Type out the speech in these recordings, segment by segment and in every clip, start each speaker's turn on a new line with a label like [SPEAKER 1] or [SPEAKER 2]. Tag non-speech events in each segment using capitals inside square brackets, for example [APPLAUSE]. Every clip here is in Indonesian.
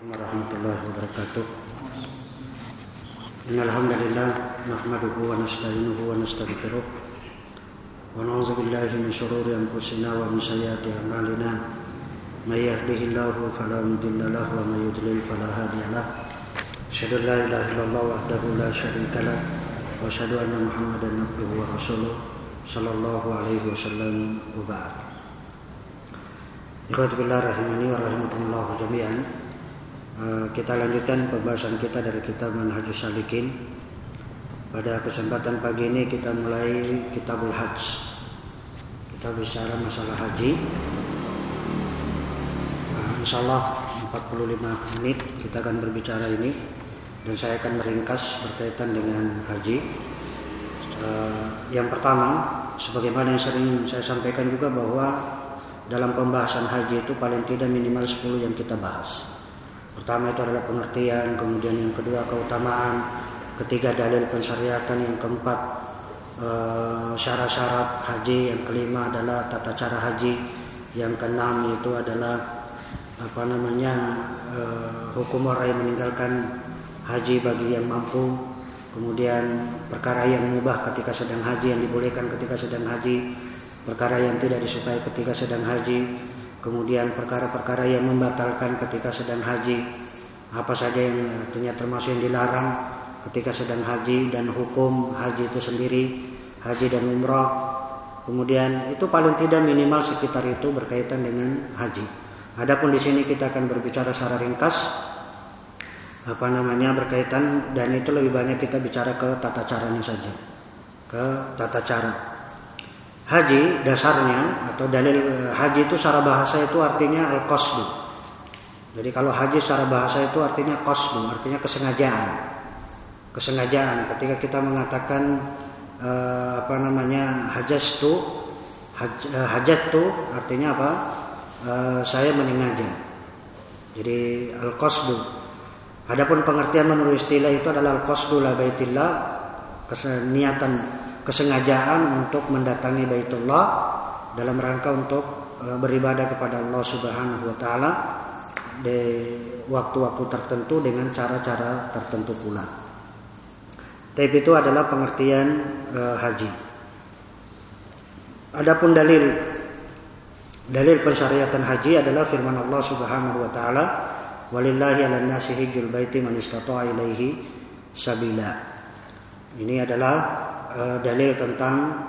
[SPEAKER 1] Assalamualaikum warahmatullahi wabarakatuh. Innalhamdulillah nahmaduhu wa wa nastaghfiruh min shururi anfusina wa min sayyiati a'malina. May yahdihillahu fala mudilla lahu wa may yudlil fala hadiya lahu. An la ilaha illallah wahdahu alaihi wasallam wa ba'd. Jami'an. Eh, kita lanjutkan pembahasan kita dari kitab Manhajus Salikin. Pada kesempatan pagi ini kita mulai Kitabul Hajj. Kita bicara masalah haji. Nah, insya Allah 45 menit kita akan berbicara ini dan saya akan meringkas berkaitan dengan haji. Eh, yang pertama, sebagaimana yang sering saya sampaikan juga bahwa dalam pembahasan haji itu paling tidak minimal 10 yang kita bahas. Pertama itu adalah pengertian, kemudian yang kedua keutamaan, ketiga dalil pensyariatan, yang keempat eh, syarat-syarat haji, yang kelima adalah tata cara haji, yang keenam itu adalah apa namanya eh, hukum orang yang meninggalkan haji bagi yang mampu, kemudian perkara yang mubah ketika sedang haji, yang dibolehkan ketika sedang haji, perkara yang tidak disukai ketika sedang haji, kemudian perkara-perkara yang membatalkan ketika sedang haji, apa saja yang artinya termasuk yang dilarang ketika sedang haji dan hukum haji itu sendiri, haji dan umrah. Kemudian itu paling tidak minimal sekitar itu berkaitan dengan haji. Adapun di sini kita akan berbicara secara ringkas apa namanya berkaitan dan itu lebih banyak kita bicara ke tata caranya saja. Ke tata cara. Haji dasarnya atau dalil haji itu secara bahasa itu artinya al-qasdu. Jadi kalau haji secara bahasa itu artinya qasdu, artinya kesengajaan. Kesengajaan ketika kita mengatakan eh, apa namanya hajastu haj, eh, hajatu artinya apa? Eh, saya menyengaja. Jadi al-qasdu. Adapun pengertian menurut istilah itu adalah al-qasdu la baitillah, keseniatan kesengajaan untuk mendatangi Baitullah dalam rangka untuk beribadah kepada Allah Subhanahu wa taala di waktu-waktu tertentu dengan cara-cara tertentu pula. Tapi itu adalah pengertian e, haji. Adapun dalil dalil pensyariatan haji adalah firman Allah Subhanahu wa taala, "Walillahi 'alan nasi hajjul baiti man istata'a ilaihi sabila." Ini adalah dalil tentang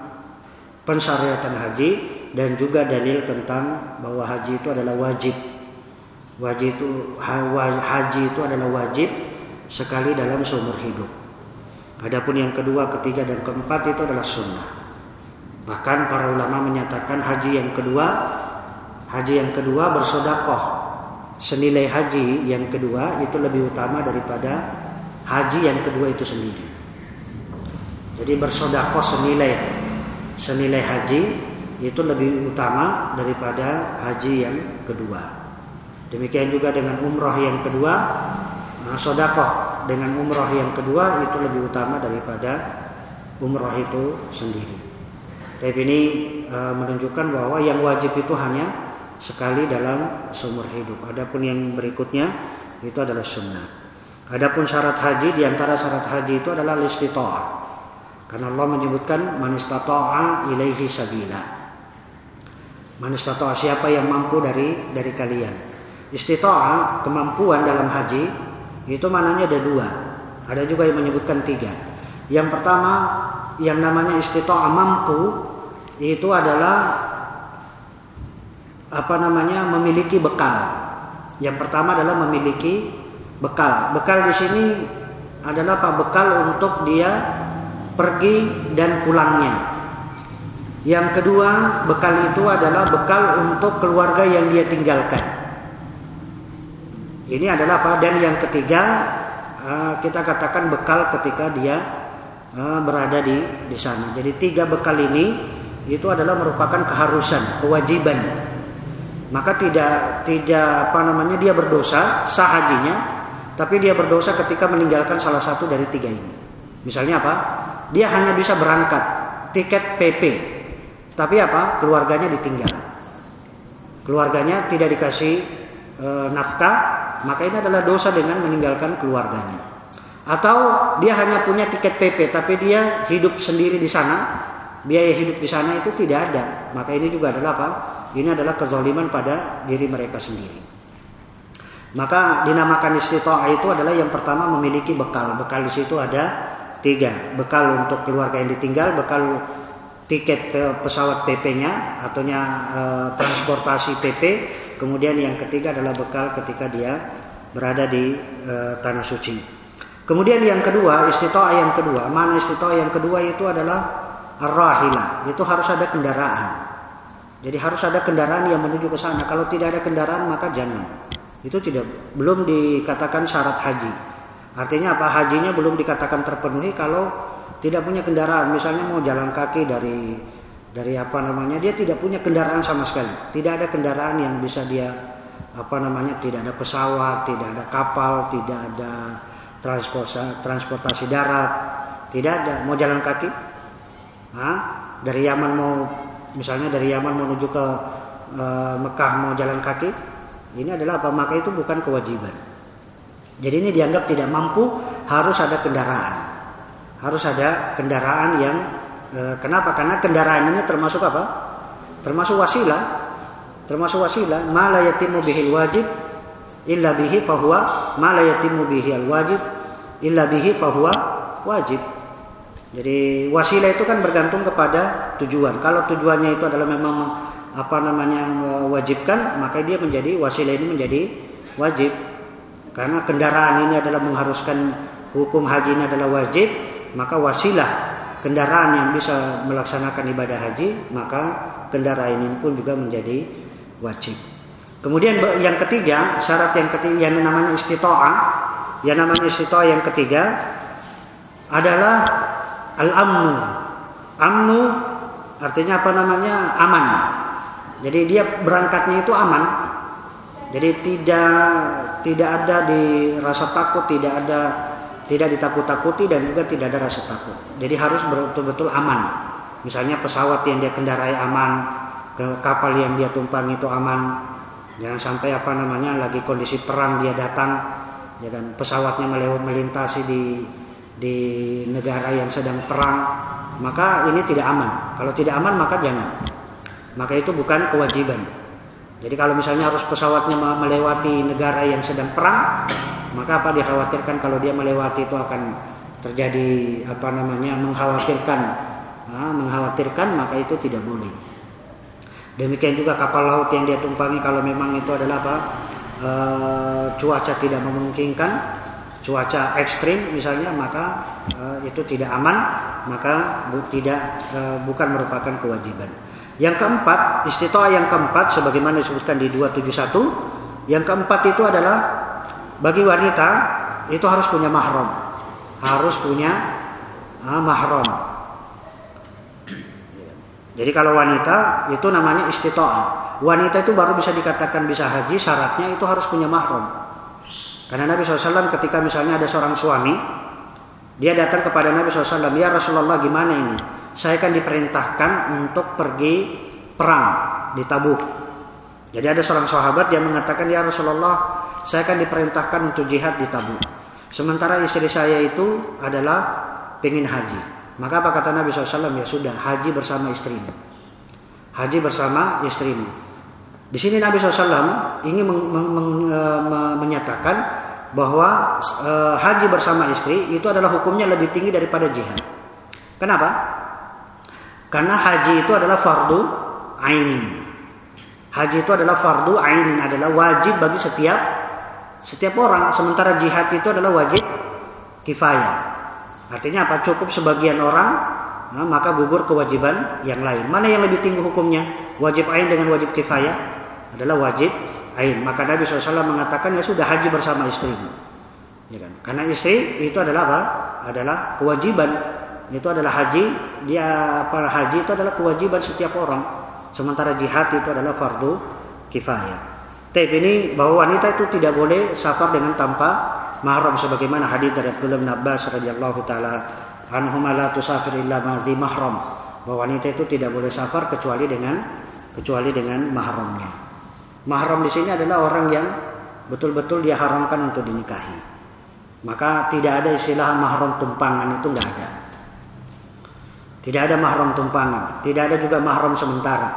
[SPEAKER 1] pensyariatan haji dan juga dalil tentang bahwa haji itu adalah wajib. Wajib itu haji itu adalah wajib sekali dalam seumur hidup. Adapun yang kedua, ketiga dan keempat itu adalah sunnah. Bahkan para ulama menyatakan haji yang kedua, haji yang kedua bersodakoh senilai haji yang kedua itu lebih utama daripada haji yang kedua itu sendiri. Jadi bersodakoh senilai senilai haji itu lebih utama daripada haji yang kedua. Demikian juga dengan umroh yang kedua, nah, sodakoh dengan umroh yang kedua itu lebih utama daripada umroh itu sendiri. Tapi ini e, menunjukkan bahwa yang wajib itu hanya sekali dalam seumur hidup. Adapun yang berikutnya itu adalah sunnah. Adapun syarat haji di antara syarat haji itu adalah listitoah karena Allah menyebutkan man istata'a ilaihi sabila. Man istata'a siapa yang mampu dari dari kalian. Istita'a kemampuan dalam haji itu mananya ada dua. Ada juga yang menyebutkan tiga. Yang pertama yang namanya istita'a mampu itu adalah apa namanya memiliki bekal. Yang pertama adalah memiliki bekal. Bekal di sini adalah apa? Bekal untuk dia pergi dan pulangnya. Yang kedua, bekal itu adalah bekal untuk keluarga yang dia tinggalkan. Ini adalah apa? Dan yang ketiga, eh, kita katakan bekal ketika dia eh, berada di di sana. Jadi tiga bekal ini itu adalah merupakan keharusan, kewajiban. Maka tidak tidak apa namanya dia berdosa sah hajinya, tapi dia berdosa ketika meninggalkan salah satu dari tiga ini. Misalnya apa? Dia hanya bisa berangkat tiket PP. Tapi apa? Keluarganya ditinggal. Keluarganya tidak dikasih e, nafkah, maka ini adalah dosa dengan meninggalkan keluarganya. Atau dia hanya punya tiket PP tapi dia hidup sendiri di sana, biaya hidup di sana itu tidak ada. Maka ini juga adalah apa? Ini adalah kezaliman pada diri mereka sendiri. Maka dinamakan istita'ah itu adalah yang pertama memiliki bekal. Bekal di situ ada tiga. Bekal untuk keluarga yang ditinggal, bekal tiket pesawat PP-nya atau e, transportasi PP. Kemudian yang ketiga adalah bekal ketika dia berada di e, tanah suci. Kemudian yang kedua, istitoah yang kedua. Mana istitoah yang kedua itu adalah ar Itu harus ada kendaraan. Jadi harus ada kendaraan yang menuju ke sana. Kalau tidak ada kendaraan maka jangan. Itu tidak belum dikatakan syarat haji. Artinya apa? Hajinya belum dikatakan terpenuhi kalau tidak punya kendaraan, misalnya mau jalan kaki dari dari apa namanya, dia tidak punya kendaraan sama sekali. Tidak ada kendaraan yang bisa dia apa namanya, tidak ada pesawat, tidak ada kapal, tidak ada transportasi, transportasi darat, tidak ada. Mau jalan kaki? Hah? Dari Yaman mau misalnya dari Yaman menuju ke e, Mekah mau jalan kaki, ini adalah apa? Maka itu bukan kewajiban. Jadi ini dianggap tidak mampu, harus ada kendaraan harus ada kendaraan yang e, kenapa? Karena kendaraan ini termasuk apa? Termasuk wasilah, termasuk wasilah. Yatimu bihil wajib illa bihi fahuwa yatimu bihil wajib illa bihi fahuwa wajib. Jadi wasilah itu kan bergantung kepada tujuan. Kalau tujuannya itu adalah memang apa namanya wajibkan, maka dia menjadi wasilah ini menjadi wajib. Karena kendaraan ini adalah mengharuskan hukum haji ini adalah wajib, maka wasilah kendaraan yang bisa melaksanakan ibadah haji, maka kendaraan ini pun juga menjadi wajib. Kemudian yang ketiga, syarat yang ketiga yang namanya istitoah, yang namanya istitoah yang ketiga adalah al-amnu. Amnu artinya apa namanya? aman. Jadi dia berangkatnya itu aman. Jadi tidak tidak ada di rasa takut, tidak ada tidak ditakut-takuti dan juga tidak ada rasa takut. Jadi harus betul-betul aman. Misalnya pesawat yang dia kendarai aman, kapal yang dia tumpangi itu aman. Jangan sampai apa namanya lagi kondisi perang dia datang, ya kan pesawatnya melewat melintasi di di negara yang sedang perang, maka ini tidak aman. Kalau tidak aman maka jangan. Maka itu bukan kewajiban. Jadi kalau misalnya harus pesawatnya melewati negara yang sedang perang, maka apa dikhawatirkan kalau dia melewati itu akan terjadi apa namanya mengkhawatirkan, nah, mengkhawatirkan maka itu tidak boleh. Demikian juga kapal laut yang dia tumpangi kalau memang itu adalah apa e, cuaca tidak memungkinkan, cuaca ekstrim misalnya maka e, itu tidak aman, maka bu, tidak e, bukan merupakan kewajiban. Yang keempat, istitoah yang keempat sebagaimana disebutkan di 271, yang keempat itu adalah bagi wanita itu harus punya mahram. Harus punya ah, mahram. Jadi kalau wanita itu namanya istitoah. Wanita itu baru bisa dikatakan bisa haji, syaratnya itu harus punya mahram. Karena Nabi SAW ketika misalnya ada seorang suami, dia datang kepada Nabi SAW, ya Rasulullah gimana ini? saya akan diperintahkan untuk pergi perang di Tabuk. Jadi ada seorang sahabat yang mengatakan ya Rasulullah, saya akan diperintahkan untuk jihad di Tabuk. Sementara istri saya itu adalah pengen haji. Maka apa kata Nabi SAW? Ya sudah, haji bersama istrimu. Haji bersama istrimu. Di sini Nabi SAW ingin e, menyatakan bahwa e, haji bersama istri itu adalah hukumnya lebih tinggi daripada jihad. Kenapa? Karena haji itu adalah fardu ainin. Haji itu adalah fardu ainin, adalah wajib bagi setiap setiap orang. Sementara jihad itu adalah wajib kifayah. Artinya apa? Cukup sebagian orang, nah, maka gugur kewajiban yang lain. Mana yang lebih tinggi hukumnya? Wajib ain dengan wajib kifayah adalah wajib ain. Maka Nabi SAW mengatakan ya sudah haji bersama istrimu. Ya kan? Karena istri itu adalah apa? Adalah kewajiban itu adalah haji dia para haji itu adalah kewajiban setiap orang sementara jihad itu adalah fardu kifayah tapi ini bahwa wanita itu tidak boleh safar dengan tanpa mahram sebagaimana hadis dari Abdullah bin Abbas radhiyallahu taala anhuma la tusafir illa mahram bahwa wanita itu tidak boleh safar kecuali dengan kecuali dengan mahramnya mahram di sini adalah orang yang betul-betul dia haramkan untuk dinikahi. Maka tidak ada istilah mahram tumpangan itu nggak ada. Tidak ada mahram tumpangan, tidak ada juga mahram sementara.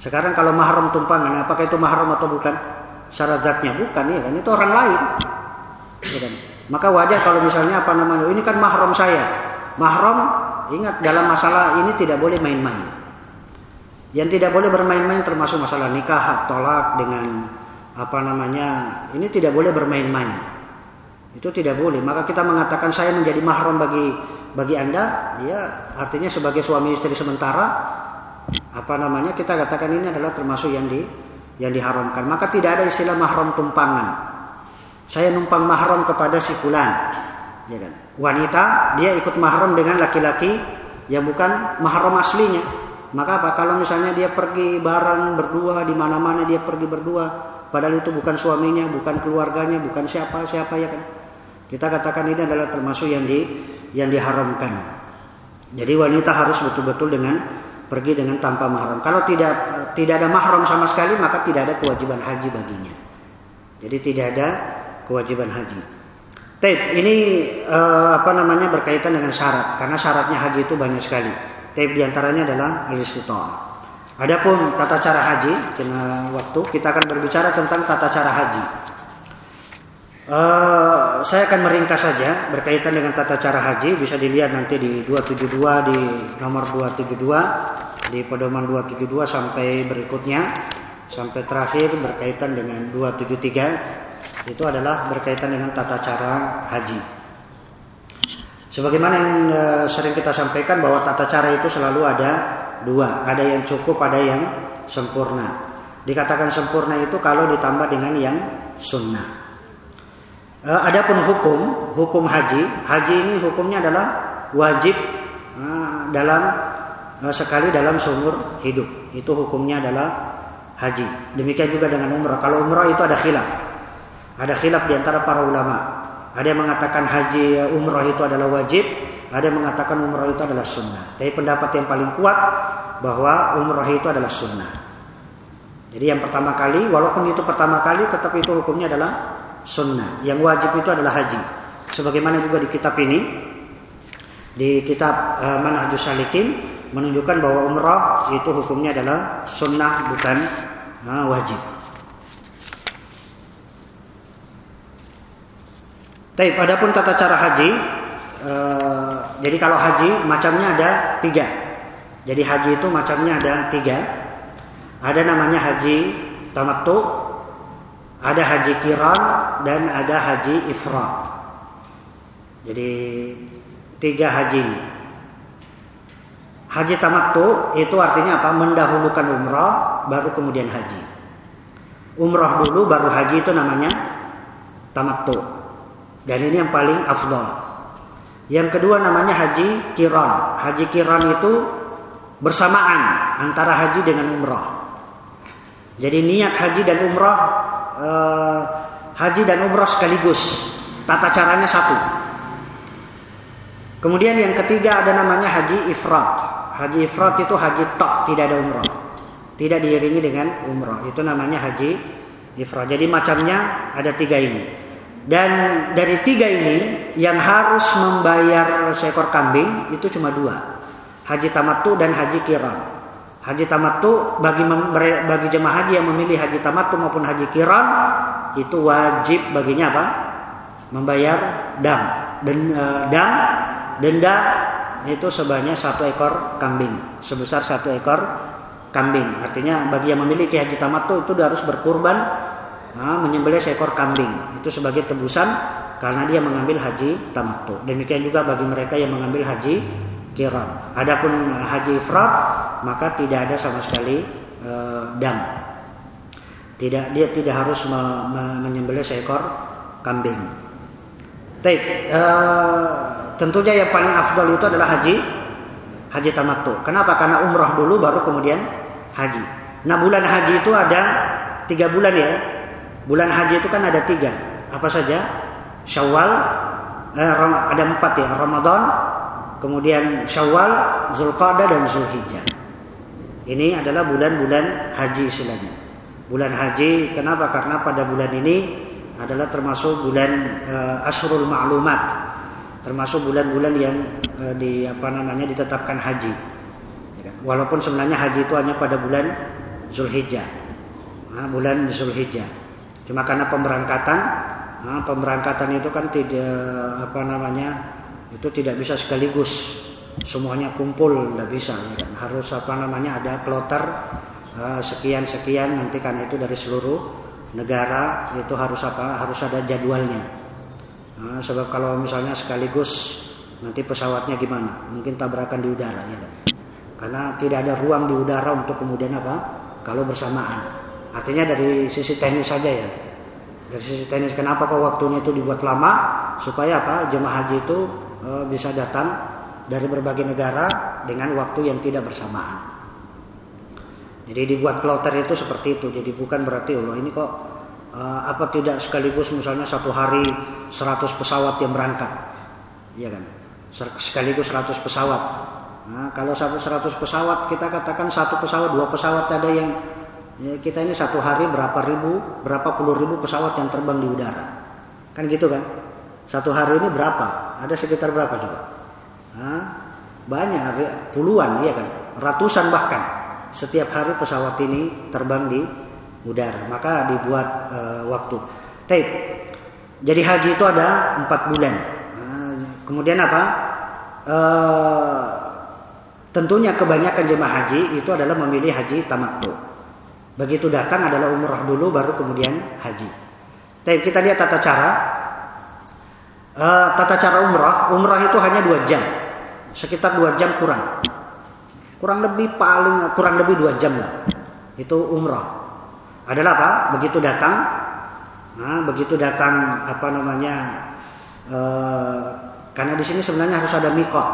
[SPEAKER 1] Sekarang kalau mahram tumpangan, apakah itu mahram atau bukan? Syarat zatnya bukan ya kan itu orang lain. Ya kan? Maka wajar kalau misalnya apa namanya ini kan mahram saya. Mahram ingat dalam masalah ini tidak boleh main-main. Yang tidak boleh bermain-main termasuk masalah nikah, tolak dengan apa namanya ini tidak boleh bermain-main. Itu tidak boleh. Maka kita mengatakan saya menjadi mahram bagi bagi anda, ya artinya sebagai suami istri sementara apa namanya kita katakan ini adalah termasuk yang di yang diharamkan. Maka tidak ada istilah mahram tumpangan. Saya numpang mahram kepada si fulan. Ya kan? Wanita dia ikut mahram dengan laki-laki yang bukan mahram aslinya. Maka apa? Kalau misalnya dia pergi bareng berdua di mana-mana dia pergi berdua, padahal itu bukan suaminya, bukan keluarganya, bukan siapa-siapa ya kan. Kita katakan ini adalah termasuk yang di yang diharamkan. Jadi wanita harus betul-betul dengan pergi dengan tanpa mahram. Kalau tidak tidak ada mahram sama sekali maka tidak ada kewajiban haji baginya. Jadi tidak ada kewajiban haji. Taib, ini uh, apa namanya berkaitan dengan syarat karena syaratnya haji itu banyak sekali. Taib di antaranya adalah al Adapun tata cara haji, karena waktu kita akan berbicara tentang tata cara haji. Uh, saya akan meringkas saja berkaitan dengan tata cara haji bisa dilihat nanti di 272 di nomor 272 di pedoman 272 sampai berikutnya sampai terakhir berkaitan dengan 273 itu adalah berkaitan dengan tata cara haji. Sebagaimana yang e, sering kita sampaikan bahwa tata cara itu selalu ada dua, ada yang cukup, ada yang sempurna. Dikatakan sempurna itu kalau ditambah dengan yang sunnah. E, adapun hukum, hukum haji, haji ini hukumnya adalah wajib e, dalam e, sekali dalam seumur hidup. Itu hukumnya adalah haji. Demikian juga dengan umrah. Kalau umrah itu ada khilaf. Ada khilaf di antara para ulama. Ada yang mengatakan haji umrah itu adalah wajib, ada yang mengatakan umrah itu adalah sunnah. Tapi pendapat yang paling kuat bahwa umrah itu adalah sunnah. Jadi yang pertama kali, walaupun itu pertama kali, tetap itu hukumnya adalah sunnah. Yang wajib itu adalah haji. Sebagaimana juga di kitab ini, di kitab uh, Salikin menunjukkan bahwa umrah itu hukumnya adalah sunnah bukan uh, wajib. Tapi adapun tata cara haji, e, jadi kalau haji macamnya ada tiga. Jadi haji itu macamnya ada tiga. Ada namanya haji tamattu, ada haji kiran, dan ada haji ifrat. Jadi tiga haji ini. Haji tamattu itu artinya apa? Mendahulukan umrah baru kemudian haji. Umrah dulu baru haji itu namanya tamattu. Dan ini yang paling afdol. Yang kedua namanya haji kiron. Haji kiron itu bersamaan antara haji dengan umroh. Jadi niat haji dan umroh, eh, haji dan umroh sekaligus. Tata caranya satu. Kemudian yang ketiga ada namanya haji ifrat. Haji ifrat itu haji tok, tidak ada umroh. Tidak diiringi dengan umroh. Itu namanya haji ifrat. Jadi macamnya ada tiga ini. Dan dari tiga ini yang harus membayar seekor kambing itu cuma dua. Haji tamatu dan haji kiram. Haji tamatu bagi bagi jemaah haji yang memilih haji tamatu maupun haji kiram itu wajib baginya apa? Membayar dam. Dan e, dam denda itu sebanyak satu ekor kambing sebesar satu ekor kambing. Artinya bagi yang memiliki haji tamatu itu harus berkurban nah, menyembelih seekor kambing itu sebagai tebusan karena dia mengambil haji tamattu. Demikian juga bagi mereka yang mengambil haji kiran. Adapun haji ifrat maka tidak ada sama sekali e, dam. Tidak dia tidak harus me, me, menyembelih seekor kambing. Baik, e, tentunya yang paling afdol itu adalah haji haji tamattu. Kenapa? Karena umrah dulu baru kemudian haji. Nah bulan haji itu ada tiga bulan ya Bulan haji itu kan ada tiga. Apa saja? Syawal, eh, ada empat ya. Ramadan, kemudian Syawal, Zulqa'dah dan Zulhijjah. Ini adalah bulan-bulan haji istilahnya. bulan haji. Kenapa? Karena pada bulan ini adalah termasuk bulan uh, Asrul Ma'lumat, termasuk bulan-bulan yang uh, di apa namanya ditetapkan haji. Ya kan? Walaupun sebenarnya haji itu hanya pada bulan Zulhijjah, nah, bulan Zulhijjah. Cuma karena pemberangkatan, nah, pemberangkatan itu kan tidak apa namanya itu tidak bisa sekaligus. Semuanya kumpul, tidak bisa. Harus apa namanya ada kloter Eh, sekian sekian nanti karena itu dari seluruh negara itu harus apa harus ada jadwalnya. Nah, sebab kalau misalnya sekaligus nanti pesawatnya gimana? Mungkin tabrakan di udara ya karena tidak ada ruang di udara untuk kemudian apa? Kalau bersamaan artinya dari sisi teknis saja ya dari sisi teknis kenapa kok waktunya itu dibuat lama supaya apa jemaah haji itu e, bisa datang dari berbagai negara dengan waktu yang tidak bersamaan jadi dibuat kloter itu seperti itu. Jadi bukan berarti Allah ini kok uh, apa tidak sekaligus misalnya satu hari 100 pesawat yang berangkat. Iya kan? Sekaligus 100 pesawat. Nah, kalau satu 100 pesawat kita katakan satu pesawat, dua pesawat ada yang ya kita ini satu hari berapa ribu, berapa puluh ribu pesawat yang terbang di udara. Kan gitu kan? Satu hari ini berapa? Ada sekitar berapa coba? Nah, banyak, puluhan, iya kan? Ratusan bahkan setiap hari pesawat ini terbang di udara maka dibuat uh, waktu Tape. jadi haji itu ada empat bulan kemudian apa uh, tentunya kebanyakan jemaah haji itu adalah memilih haji tamattu begitu datang adalah umrah dulu baru kemudian haji. Tape kita lihat tata cara. Uh, tata cara umrah. Umrah itu hanya dua jam. Sekitar dua jam kurang. Kurang lebih paling kurang lebih dua jam lah. Itu umrah. Adalah apa? Begitu datang. Nah, begitu datang apa namanya e, karena di sini sebenarnya harus ada mikot.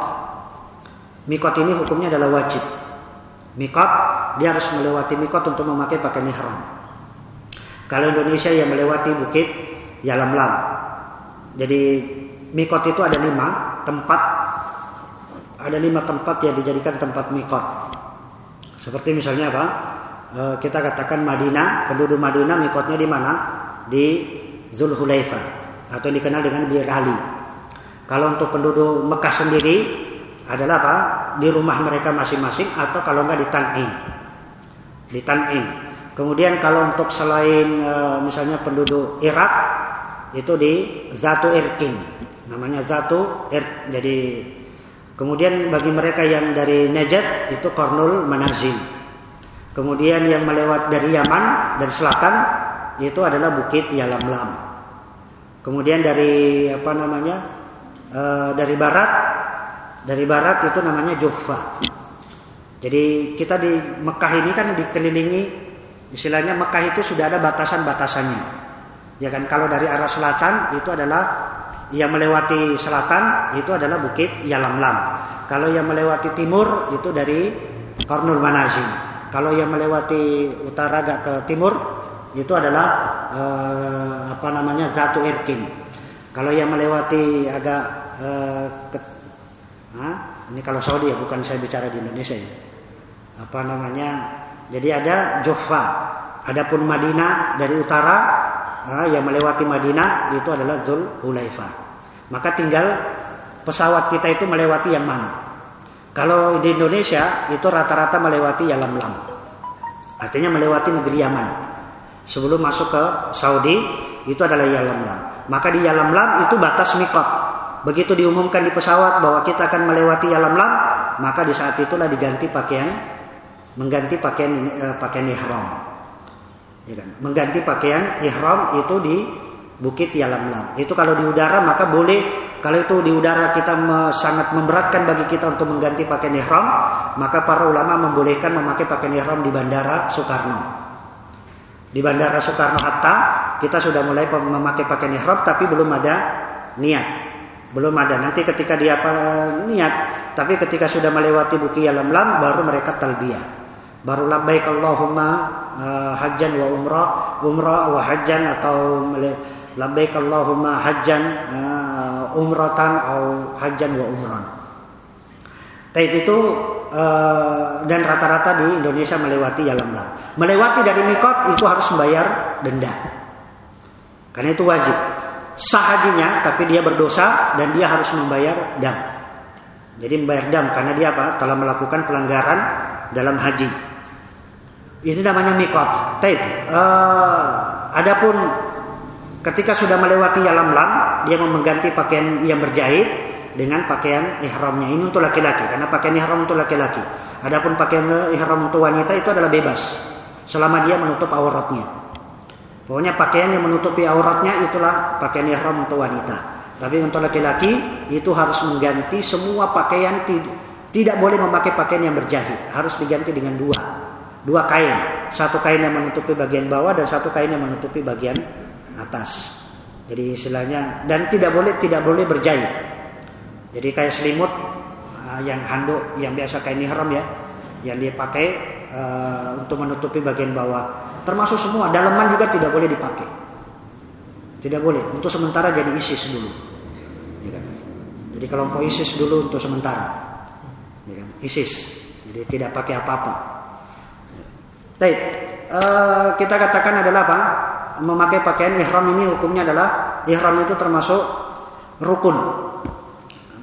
[SPEAKER 1] Mikot ini hukumnya adalah wajib. Mikot dia harus melewati mikot untuk memakai pakaian ihram kalau Indonesia yang melewati bukit Yalamlam jadi mikot itu ada lima tempat ada lima tempat yang dijadikan tempat mikot. Seperti misalnya apa? E, kita katakan Madinah, penduduk Madinah mikotnya di mana? Di Zulhulaifa atau dikenal dengan Bir Ali. Kalau untuk penduduk Mekah sendiri adalah apa? Di rumah mereka masing-masing atau kalau enggak di Tan'im. Di Tan'im. Kemudian kalau untuk selain e, misalnya penduduk Irak itu di Zatu Irkin. Namanya Zatu Ir, jadi Kemudian bagi mereka yang dari Najd itu Kornul Manazil. Kemudian yang melewat dari Yaman dan selatan itu adalah Bukit Yalamlam. Kemudian dari apa namanya? E, dari barat dari barat itu namanya Juffa. Jadi kita di Mekah ini kan dikelilingi istilahnya Mekah itu sudah ada batasan-batasannya. Ya kan kalau dari arah selatan itu adalah yang melewati selatan itu adalah Bukit Yalamlam. Kalau yang melewati timur itu dari Kornul Manazim. Kalau yang melewati utara agak ke timur itu adalah eh, apa namanya Zatu Irkin. Kalau yang melewati agak eh, ke, nah, ini kalau Saudi ya bukan saya bicara di Indonesia ya. Apa namanya? Jadi ada Juffa. Adapun Madinah dari utara nah, yang melewati Madinah itu adalah Zul Hulaifa. Maka tinggal pesawat kita itu melewati yang mana. Kalau di Indonesia itu rata-rata melewati Yalamlam. Artinya melewati negeri Yaman. Sebelum masuk ke Saudi itu adalah Yalamlam. Maka di Yalamlam itu batas mikot. Begitu diumumkan di pesawat bahwa kita akan melewati Yalamlam, maka di saat itulah diganti pakaian mengganti pakaian eh, pakaian ihram ya kan? Mengganti pakaian ihram itu di Bukit Yalamlam. Itu kalau di udara maka boleh kalau itu di udara kita sangat memberatkan bagi kita untuk mengganti pakaian ihram, maka para ulama membolehkan memakai pakaian ihram di Bandara Soekarno. Di Bandara Soekarno Hatta kita sudah mulai memakai pakaian ihram tapi belum ada niat. Belum ada. Nanti ketika dia apa niat, tapi ketika sudah melewati Bukit Yalamlam baru mereka talbiyah baru labbaik Allahumma uh, hajjan wa umrah umrah wa hajjan atau labbaik Allahumma hajjan uh, umratan atau hajjan wa umran. Taib itu uh, dan rata-rata di Indonesia melewati Yalamlam. Melewati dari mikot itu harus membayar denda. Karena itu wajib. Sah hajinya tapi dia berdosa dan dia harus membayar dam. Jadi membayar dam karena dia apa? Telah melakukan pelanggaran dalam haji. Ini namanya mikot. Taib. Uh, adapun ketika sudah melewati Yalamlam, dia mengganti pakaian yang berjahit dengan pakaian ihramnya. Ini untuk laki-laki karena pakaian ihram untuk laki-laki. Adapun pakaian ihram untuk wanita itu adalah bebas selama dia menutup auratnya. Pokoknya pakaian yang menutupi auratnya itulah pakaian ihram untuk wanita. Tapi untuk laki-laki itu harus mengganti semua pakaian tidak boleh memakai pakaian yang berjahit, harus diganti dengan dua. Dua kain, satu kain yang menutupi bagian bawah dan satu kain yang menutupi bagian atas. Jadi istilahnya dan tidak boleh tidak boleh berjahit. Jadi kayak selimut uh, yang handuk yang biasa kain ihram ya, yang dia pakai uh, untuk menutupi bagian bawah. Termasuk semua dalaman juga tidak boleh dipakai. Tidak boleh. Untuk sementara jadi ISIS dulu. Ya kan? Jadi kelompok ISIS dulu untuk sementara. Ya kan? ISIS. Jadi tidak pakai apa-apa. Baik. Uh, kita katakan adalah apa? Memakai pakaian ihram ini hukumnya adalah ihram itu termasuk rukun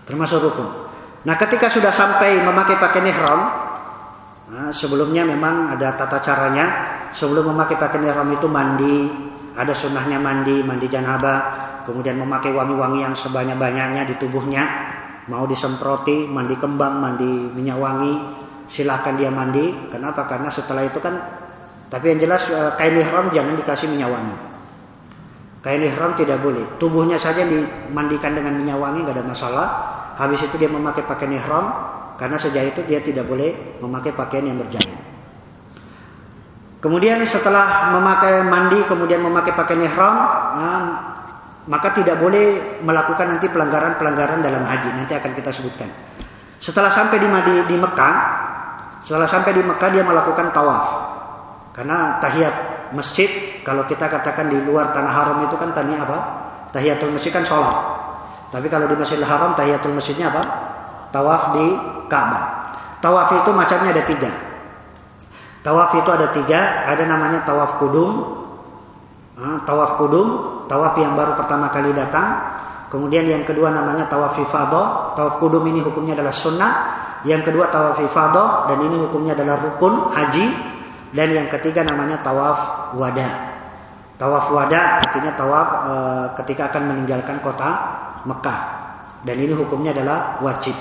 [SPEAKER 1] termasuk rukun. Nah, ketika sudah sampai memakai pakaian ihram, nah, sebelumnya memang ada tata caranya. Sebelum memakai pakaian ihram itu mandi, ada sunnahnya mandi, mandi janabah, kemudian memakai wangi-wangi yang sebanyak-banyaknya di tubuhnya. Mau disemproti, mandi kembang, mandi minyak wangi, silahkan dia mandi. Kenapa? Karena setelah itu kan, tapi yang jelas eh, kain ihram jangan dikasih minyak wangi. Kain ihram tidak boleh. Tubuhnya saja dimandikan dengan minyak wangi nggak ada masalah. Habis itu dia memakai pakaian ihram karena sejak itu dia tidak boleh memakai pakaian yang berjahit. Kemudian setelah memakai mandi kemudian memakai pakaian ihram, nah, maka tidak boleh melakukan nanti pelanggaran-pelanggaran dalam haji. Nanti akan kita sebutkan. Setelah sampai di Madi, di Mekah, setelah sampai di Mekah dia melakukan tawaf. Karena tahiyat masjid kalau kita katakan di luar tanah haram itu kan tadi apa? Tahiyatul masjid kan sholat. Tapi kalau di Masjidil Haram tahiyatul masjidnya apa? Tawaf di Ka'bah. Tawaf itu macamnya ada tiga. Tawaf itu ada tiga. Ada namanya tawaf kudum. Tawaf kudum. Tawaf yang baru pertama kali datang. Kemudian yang kedua namanya tawaf ifadah. Tawaf kudum ini hukumnya adalah sunnah. Yang kedua tawaf ifadah dan ini hukumnya adalah rukun haji. Dan yang ketiga namanya tawaf wada. Tawaf wada artinya tawaf e, ketika akan meninggalkan kota Mekah. Dan ini hukumnya adalah wajib.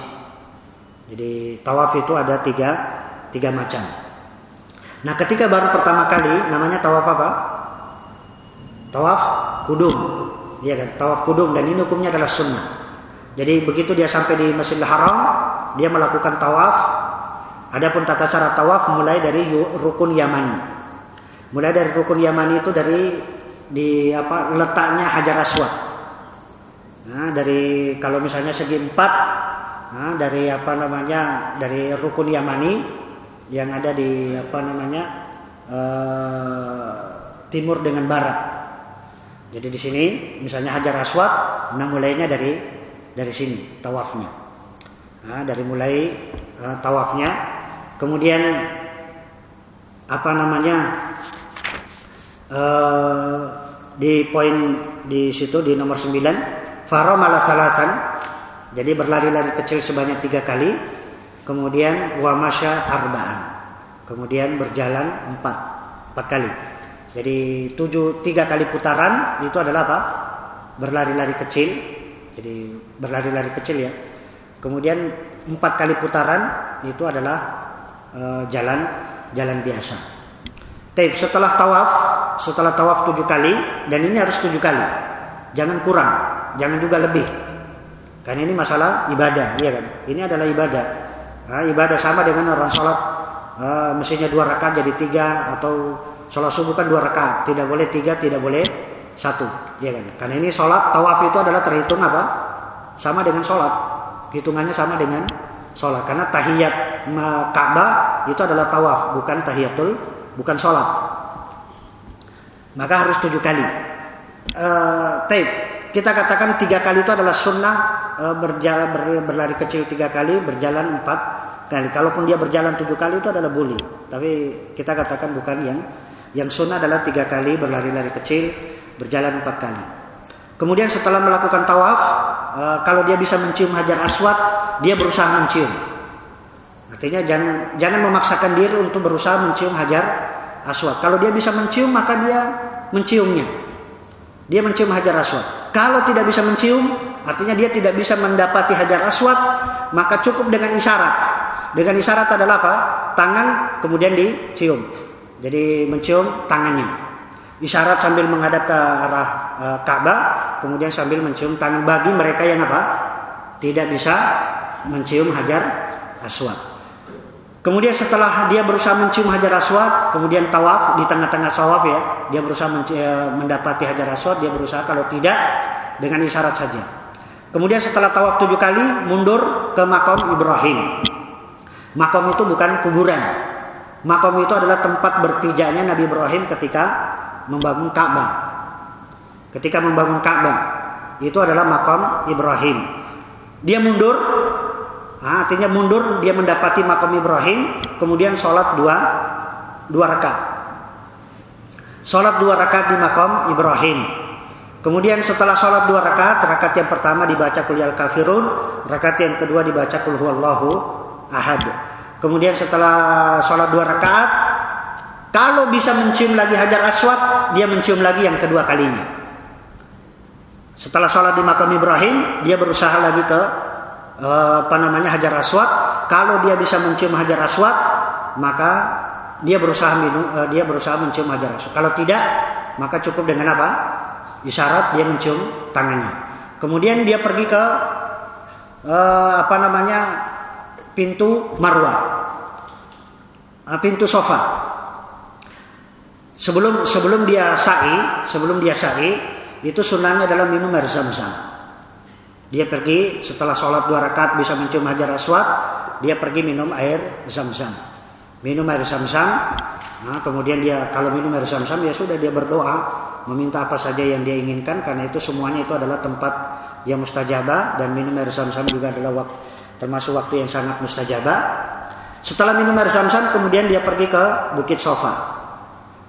[SPEAKER 1] Jadi tawaf itu ada tiga, tiga macam. Nah ketika baru pertama kali namanya tawaf apa? Tawaf kudum. Iya kan? Tawaf kudum dan ini hukumnya adalah sunnah. Jadi begitu dia sampai di Masjidil Haram, dia melakukan tawaf Adapun tata cara tawaf mulai dari rukun Yamani. Mulai dari rukun Yamani itu dari di apa letaknya Hajar Aswad. Nah, dari kalau misalnya segi empat, nah, dari apa namanya dari rukun Yamani yang ada di apa namanya eh, timur dengan barat. Jadi di sini misalnya Hajar Aswad, nah mulainya dari dari sini tawafnya. Nah, dari mulai uh, tawafnya. Kemudian apa namanya uh, di poin di situ di nomor 9 malah salasan. Jadi berlari-lari kecil sebanyak tiga kali. Kemudian wamasya arbaan. Kemudian berjalan empat empat kali jadi tujuh tiga kali putaran itu adalah apa? Berlari-lari kecil. Jadi berlari-lari kecil ya. Kemudian empat kali putaran itu adalah uh, jalan jalan biasa. Tapi setelah tawaf, setelah tawaf tujuh kali, dan ini harus tujuh kali, jangan kurang, jangan juga lebih, karena ini masalah ibadah, iya kan? Ini adalah ibadah, nah, ibadah sama dengan orang sholat, uh, mestinya dua rakaat jadi tiga atau sholat subuh kan dua rakaat, tidak boleh tiga, tidak boleh satu, iya kan? Karena ini sholat tawaf itu adalah terhitung apa? Sama dengan sholat, hitungannya sama dengan sholat karena tahiyat Ka'bah itu adalah tawaf bukan tahiyatul bukan sholat maka harus tujuh kali uh, tape kita katakan tiga kali itu adalah sunnah uh, berjalan ber, berlari kecil tiga kali berjalan empat kali. Kalaupun dia berjalan tujuh kali itu adalah boleh. Tapi kita katakan bukan yang yang sunnah adalah tiga kali berlari-lari kecil, berjalan empat kali. Kemudian setelah melakukan tawaf, e, kalau dia bisa mencium hajar aswad, dia berusaha mencium. Artinya jangan jangan memaksakan diri untuk berusaha mencium hajar aswad. Kalau dia bisa mencium maka dia menciumnya. Dia mencium hajar aswad. Kalau tidak bisa mencium, artinya dia tidak bisa mendapati hajar aswad, maka cukup dengan isyarat. Dengan isyarat adalah apa? Tangan kemudian dicium. Jadi mencium tangannya. Isyarat sambil menghadap ke arah e, Ka'bah, kemudian sambil mencium tangan bagi mereka yang apa? Tidak bisa mencium hajar aswad. Kemudian setelah dia berusaha mencium hajar aswad, kemudian tawaf di tengah-tengah tawaf ya, dia berusaha e, mendapati hajar aswad, dia berusaha kalau tidak dengan isyarat saja. Kemudian setelah tawaf tujuh kali mundur ke makam Ibrahim. Makam itu bukan kuburan, Makom itu adalah tempat berpijaknya Nabi Ibrahim ketika membangun Ka'bah. Ketika membangun Ka'bah, itu adalah makom Ibrahim. Dia mundur, artinya mundur, dia mendapati makom Ibrahim, kemudian sholat dua, dua rakaat. Sholat dua rakaat di makom Ibrahim. Kemudian setelah sholat dua rakaat, rakaat yang pertama dibaca kuliah kafirun, rakaat yang kedua dibaca kulhuallahu ahad. Kemudian setelah sholat dua rakaat, kalau bisa mencium lagi hajar aswad, dia mencium lagi yang kedua kalinya. Setelah sholat di makam Ibrahim, dia berusaha lagi ke eh, apa namanya hajar aswad. Kalau dia bisa mencium hajar aswad, maka dia berusaha minum, eh, dia berusaha mencium hajar aswad. Kalau tidak, maka cukup dengan apa? Isyarat dia mencium tangannya. Kemudian dia pergi ke uh, apa namanya pintu marwah, ah, pintu sofa. Sebelum sebelum dia sa'i, sebelum dia sa'i, itu sunnahnya adalah minum air zam-zam. Dia pergi setelah sholat dua rakaat bisa mencium hajar aswad, dia pergi minum air zam-zam. Minum air zam-zam, nah, kemudian dia kalau minum air zam-zam ya sudah dia berdoa, meminta apa saja yang dia inginkan karena itu semuanya itu adalah tempat yang mustajabah dan minum air zam-zam juga adalah waktu termasuk waktu yang sangat mustajabah. Setelah minum air zam-zam, kemudian dia pergi ke Bukit Sofa.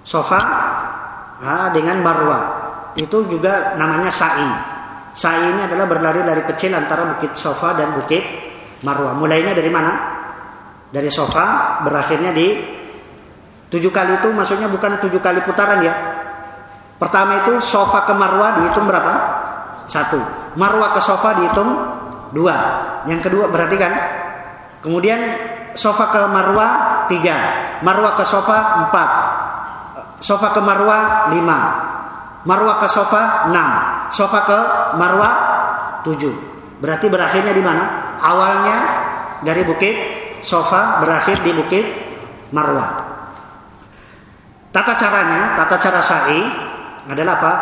[SPEAKER 1] Sofa nah, dengan Marwa. Itu juga namanya sa'i. Sa'i ini adalah berlari-lari kecil antara Bukit Sofa dan Bukit Marwa. Mulainya dari mana? Dari Sofa, berakhirnya di tujuh kali itu maksudnya bukan tujuh kali putaran ya. Pertama itu Sofa ke Marwa dihitung berapa? Satu. Marwa ke Sofa dihitung dua. Yang kedua berarti kan. Kemudian sofa ke marwah tiga, marwah ke sofa empat, sofa ke marwah lima, marwah ke sofa enam, sofa ke marwah tujuh. Berarti berakhirnya di mana? Awalnya dari bukit sofa berakhir di bukit marwah. Tata caranya, tata cara sa'i adalah apa?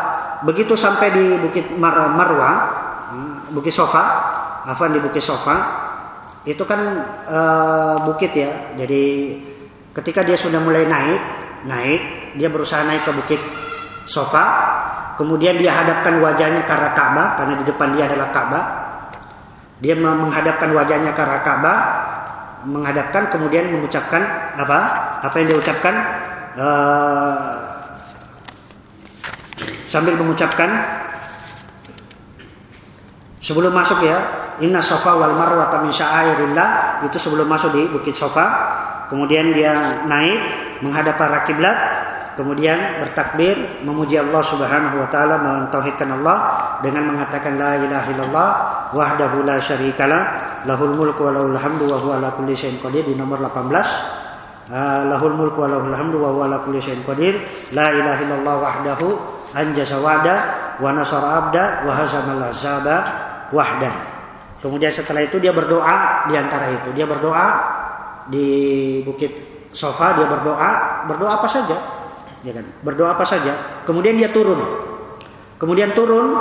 [SPEAKER 1] Begitu sampai di bukit Mar Marwah, hmm, bukit sofa, Afan di Bukit Sofa itu kan e, bukit ya. Jadi ketika dia sudah mulai naik, naik, dia berusaha naik ke Bukit Sofa, kemudian dia hadapkan wajahnya ke arah Ka'bah karena di depan dia adalah Ka'bah. Dia menghadapkan wajahnya ke arah Ka'bah, menghadapkan kemudian mengucapkan apa? Apa yang dia ucapkan? E, sambil mengucapkan sebelum masuk ya Inna Sofa wal Marwa min sya'airillah itu sebelum masuk di Bukit Sofa. Kemudian dia naik menghadap para kiblat, kemudian bertakbir memuji Allah Subhanahu wa taala mentauhidkan Allah dengan mengatakan la ilaha illallah wahdahu la syarikalah lahul mulku wa lahul hamdu wa huwa ala kulli syai'in qadir di nomor 18 uh, lahul mulku wa lahul hamdu wa huwa ala kulli syai'in qadir la ilaha illallah wahdahu anjasa wa'da wa nasara abda wa hazamal azaba wahda Kemudian setelah itu dia berdoa di antara itu. Dia berdoa di Bukit Sofa, dia berdoa, berdoa apa saja. Ya kan? Berdoa apa saja. Kemudian dia turun. Kemudian turun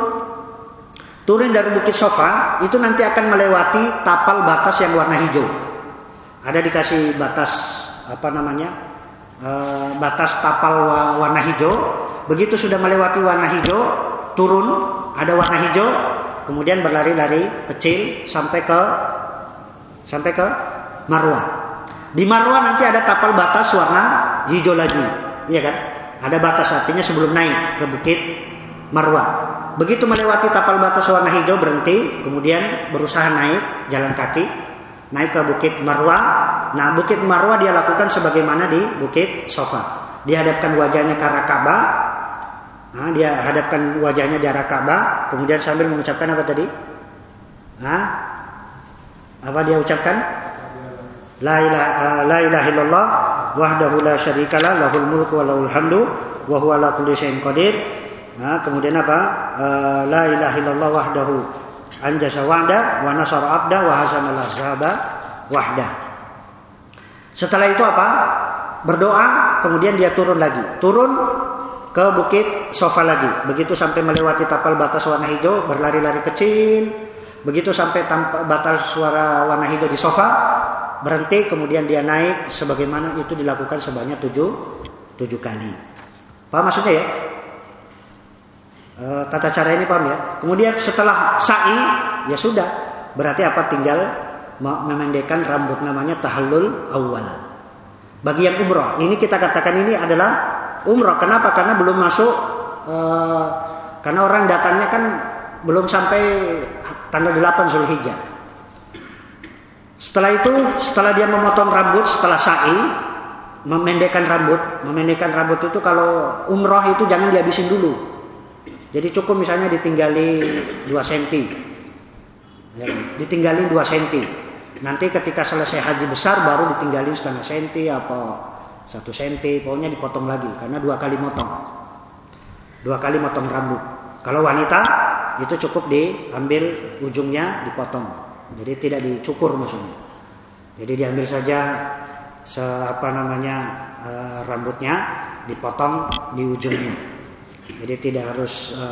[SPEAKER 1] turun dari Bukit Sofa itu nanti akan melewati tapal batas yang warna hijau. Ada dikasih batas apa namanya? E, batas tapal warna hijau. Begitu sudah melewati warna hijau, turun ada warna hijau, kemudian berlari-lari kecil sampai ke sampai ke Marwah. Di Marwah nanti ada tapal batas warna hijau lagi, iya kan? Ada batas artinya sebelum naik ke bukit Marwah. Begitu melewati tapal batas warna hijau berhenti, kemudian berusaha naik jalan kaki, naik ke bukit Marwah. Nah, bukit Marwah dia lakukan sebagaimana di bukit Sofa. Dia hadapkan wajahnya ke arah Ka'bah. Nah, dia hadapkan wajahnya di arah Ka'bah, kemudian sambil mengucapkan apa tadi? Hah? Apa dia ucapkan? La ilaha, la ilaha illallah wahdahu la syarikalah lahul mulku wa lahul hamdu wa huwa ala kulli syai'in qadir. Nah, kemudian apa? Uh, la ilaha illallah wahdahu anjasa wahda wa nasara abda wa hasanal ahzaba wahda. Setelah itu apa? Berdoa, kemudian dia turun lagi. Turun ke bukit Sofa lagi. Begitu sampai melewati tapal batas warna hijau, berlari-lari kecil, Begitu sampai tanpa batal suara warna hijau di sofa, berhenti kemudian dia naik sebagaimana itu dilakukan sebanyak tujuh, tujuh kali. Paham maksudnya ya? E, tata cara ini paham ya? Kemudian setelah sa'i ya sudah. Berarti apa? Tinggal memendekkan rambut namanya tahallul awal. Bagi yang umroh, ini kita katakan ini adalah umroh. Kenapa? Karena belum masuk. E, karena orang datangnya kan belum sampai tanggal 8 Zulhijjah. Setelah itu, setelah dia memotong rambut, setelah sa'i, memendekkan rambut, memendekkan rambut itu kalau umroh itu jangan dihabisin dulu. Jadi cukup misalnya ditinggali 2 cm. Ya, ditinggalin 2 cm. Nanti ketika selesai haji besar baru ditinggalin setengah senti apa satu senti, pokoknya dipotong lagi karena dua kali motong. Dua kali motong rambut. Kalau wanita itu cukup diambil ujungnya dipotong. Jadi tidak dicukur maksudnya. Jadi diambil saja se apa namanya e, rambutnya dipotong di ujungnya. Jadi tidak harus e,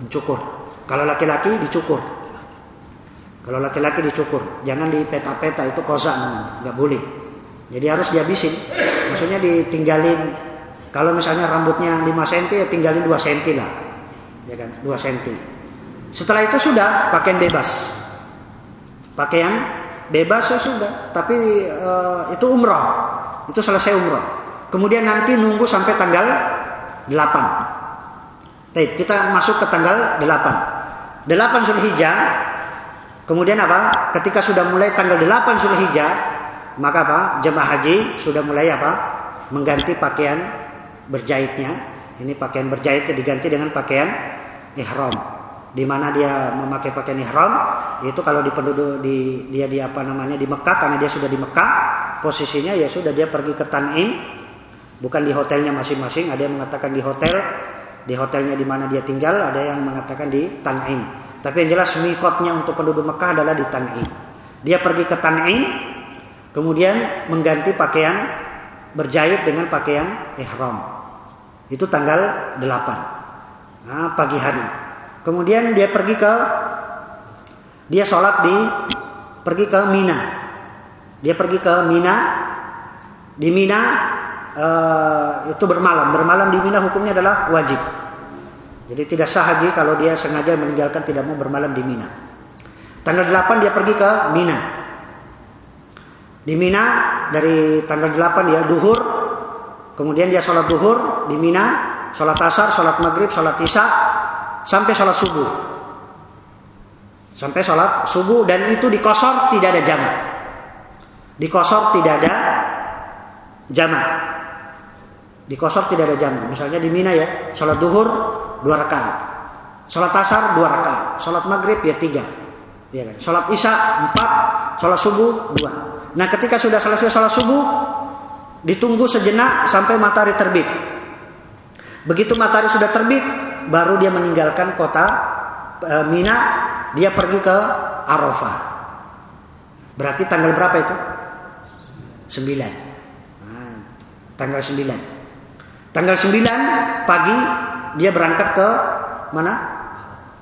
[SPEAKER 1] mencukur. Kalau laki-laki dicukur. Kalau laki-laki dicukur, jangan di peta-peta itu kosa nggak boleh. Jadi harus dihabisin. Maksudnya ditinggalin kalau misalnya rambutnya 5 cm ya tinggalin 2 cm lah. Ya kan? 2 cm. Setelah itu sudah pakaian bebas. Pakaian bebas ya sudah, tapi e, itu umroh. Itu selesai umroh. Kemudian nanti nunggu sampai tanggal 8. Baik, kita masuk ke tanggal 8. 8 Zulhijjah. Kemudian apa? Ketika sudah mulai tanggal 8 Zulhijjah, maka apa? Jemaah haji sudah mulai apa? Mengganti pakaian berjahitnya. Ini pakaian berjahitnya diganti dengan pakaian ihram di mana dia memakai pakaian ihram itu kalau di penduduk di dia di apa namanya di Mekah karena dia sudah di Mekah posisinya ya sudah dia pergi ke Tanim bukan di hotelnya masing-masing ada yang mengatakan di hotel di hotelnya di mana dia tinggal ada yang mengatakan di Tanim tapi yang jelas mikotnya untuk penduduk Mekah adalah di Tanim dia pergi ke Tanim kemudian mengganti pakaian berjahit dengan pakaian ihram itu tanggal 8 nah, pagi hari Kemudian dia pergi ke dia sholat di pergi ke Mina. Dia pergi ke Mina. Di Mina uh, itu bermalam. Bermalam di Mina hukumnya adalah wajib. Jadi tidak sah haji kalau dia sengaja meninggalkan tidak mau bermalam di Mina. Tanggal 8 dia pergi ke Mina. Di Mina dari tanggal 8 ya duhur. Kemudian dia sholat duhur di Mina. Sholat asar, sholat maghrib, sholat isya sampai sholat subuh. Sampai sholat subuh dan itu di kosor tidak ada jamak. Di kosor tidak ada jamak. Di kosor tidak ada jamak. Misalnya di Mina ya, sholat duhur dua rakaat. Sholat asar dua rakaat. Sholat maghrib ya tiga. Ya kan? Sholat isya empat. Sholat subuh dua. Nah ketika sudah selesai sholat subuh, ditunggu sejenak sampai matahari terbit. Begitu matahari sudah terbit, baru dia meninggalkan kota e, Mina, dia pergi ke Arafah. Berarti tanggal berapa itu? 9. Nah, tanggal 9. Tanggal 9 pagi dia berangkat ke mana?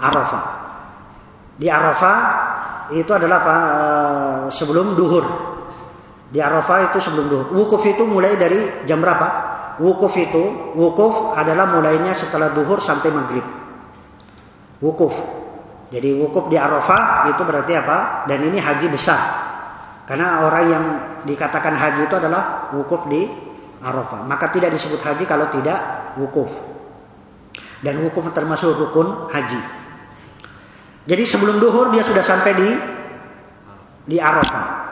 [SPEAKER 1] Arafah. Di Arafah itu adalah apa? E, sebelum duhur. Di Arafah itu sebelum duhur. Wukuf itu mulai dari jam berapa? Wukuf itu, wukuf adalah mulainya setelah duhur sampai maghrib. Wukuf. Jadi wukuf di Arafah itu berarti apa? Dan ini haji besar. Karena orang yang dikatakan haji itu adalah wukuf di Arafah. Maka tidak disebut haji kalau tidak wukuf. Dan wukuf termasuk rukun haji. Jadi sebelum duhur dia sudah sampai di di Arafah.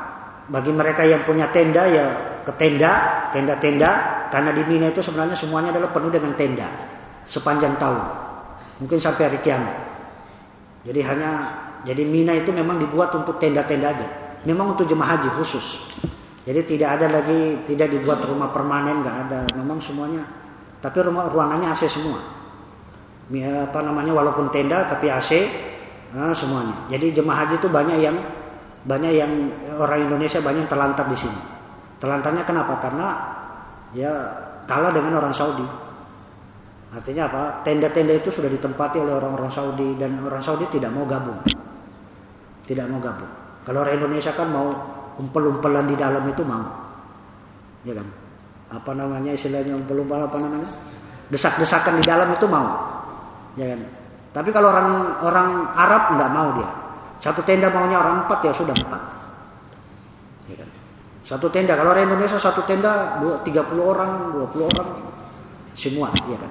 [SPEAKER 1] Bagi mereka yang punya tenda ya ke tenda, tenda-tenda karena di Mina itu sebenarnya semuanya adalah penuh dengan tenda sepanjang tahun. Mungkin sampai hari kiamat. Jadi hanya jadi Mina itu memang dibuat untuk tenda-tenda aja. Memang untuk jemaah haji khusus. Jadi tidak ada lagi tidak dibuat rumah permanen nggak ada. Memang semuanya. Tapi rumah ruangannya AC semua. Apa namanya walaupun tenda tapi AC nah, semuanya. Jadi jemaah haji itu banyak yang banyak yang orang Indonesia banyak yang terlantar di sini. Terlantarnya kenapa? Karena ya kalah dengan orang Saudi. Artinya apa? Tenda-tenda itu sudah ditempati oleh orang-orang Saudi dan orang Saudi tidak mau gabung. Tidak mau gabung. Kalau orang Indonesia kan mau umpel-umpelan di dalam itu mau. Ya kan? Apa namanya istilahnya umpel-umpel apa namanya? Desak-desakan di dalam itu mau. Ya kan? Tapi kalau orang orang Arab nggak mau dia. Satu tenda maunya orang empat ya sudah empat. Ya kan? Satu tenda. Kalau orang Indonesia satu tenda tiga puluh orang, dua puluh orang semua, ya kan?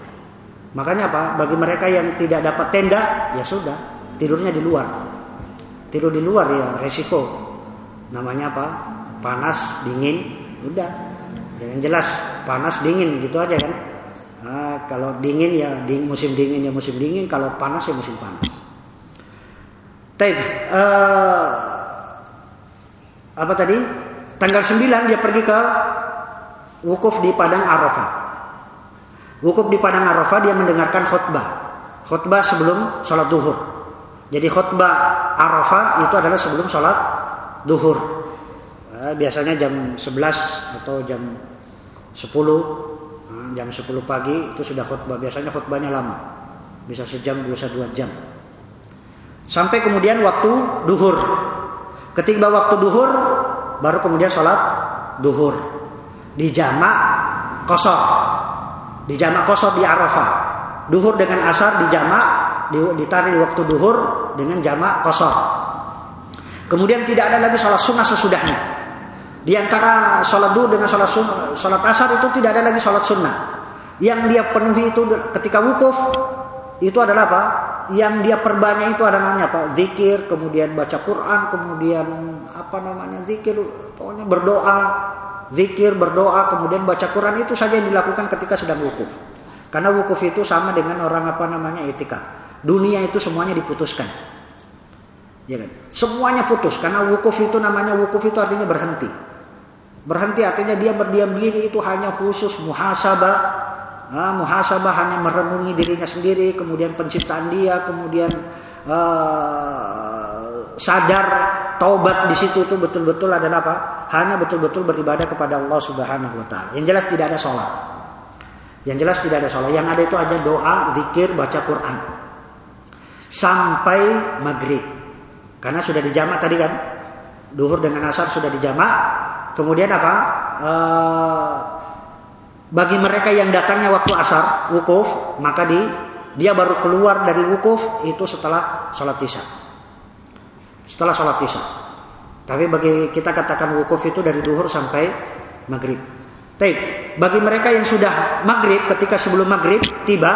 [SPEAKER 1] Makanya apa? Bagi mereka yang tidak dapat tenda, ya sudah, tidurnya di luar. Tidur di luar ya resiko. Namanya apa? Panas, dingin, udah. Jangan jelas panas, dingin gitu aja kan. Nah, kalau dingin ya ding, musim dingin ya musim dingin, kalau panas ya musim panas. Taib, uh, apa tadi? Tanggal 9 dia pergi ke wukuf di Padang Arafah. Wukuf di Padang Arafah dia mendengarkan khutbah. Khutbah sebelum sholat duhur. Jadi khutbah Arafah itu adalah sebelum sholat duhur. Nah, biasanya jam 11 atau jam 10 nah, jam 10 pagi itu sudah khutbah. Biasanya khutbahnya lama. Bisa sejam, bisa dua jam. Sampai kemudian waktu duhur. Ketika waktu duhur baru kemudian sholat duhur. Di jamak kosor. Di jamak kosor di arafah. Duhur dengan asar di jamak ditarik di waktu duhur dengan jamak kosor. Kemudian tidak ada lagi sholat sunnah sesudahnya. Di antara sholat duhur dengan sholat sunnah, sholat asar itu tidak ada lagi sholat sunnah. Yang dia penuhi itu ketika wukuf itu adalah apa yang dia perbanyak itu adalah apa? Zikir, kemudian baca Quran, kemudian apa namanya zikir, pokoknya berdoa, zikir, berdoa, kemudian baca Quran itu saja yang dilakukan ketika sedang wukuf. Karena wukuf itu sama dengan orang apa namanya etika. Dunia itu semuanya diputuskan. Ya kan? Semuanya putus karena wukuf itu namanya wukuf itu artinya berhenti. Berhenti artinya dia berdiam diri itu hanya khusus muhasabah, Nah, muhasabah hanya merenungi dirinya sendiri, kemudian penciptaan dia, kemudian uh, sadar taubat di situ itu betul-betul adalah apa? Hanya betul-betul beribadah kepada Allah Subhanahu wa taala. Yang jelas tidak ada sholat. Yang jelas tidak ada sholat. Yang ada itu aja doa, zikir, baca Quran. Sampai maghrib. Karena sudah dijamak tadi kan. Duhur dengan asar sudah dijamak. Kemudian apa? Uh, bagi mereka yang datangnya waktu asar, wukuf, maka di dia baru keluar dari wukuf itu setelah sholat isya. Setelah sholat isya. Tapi bagi kita katakan wukuf itu dari duhur sampai maghrib. Tapi bagi mereka yang sudah maghrib, ketika sebelum maghrib tiba,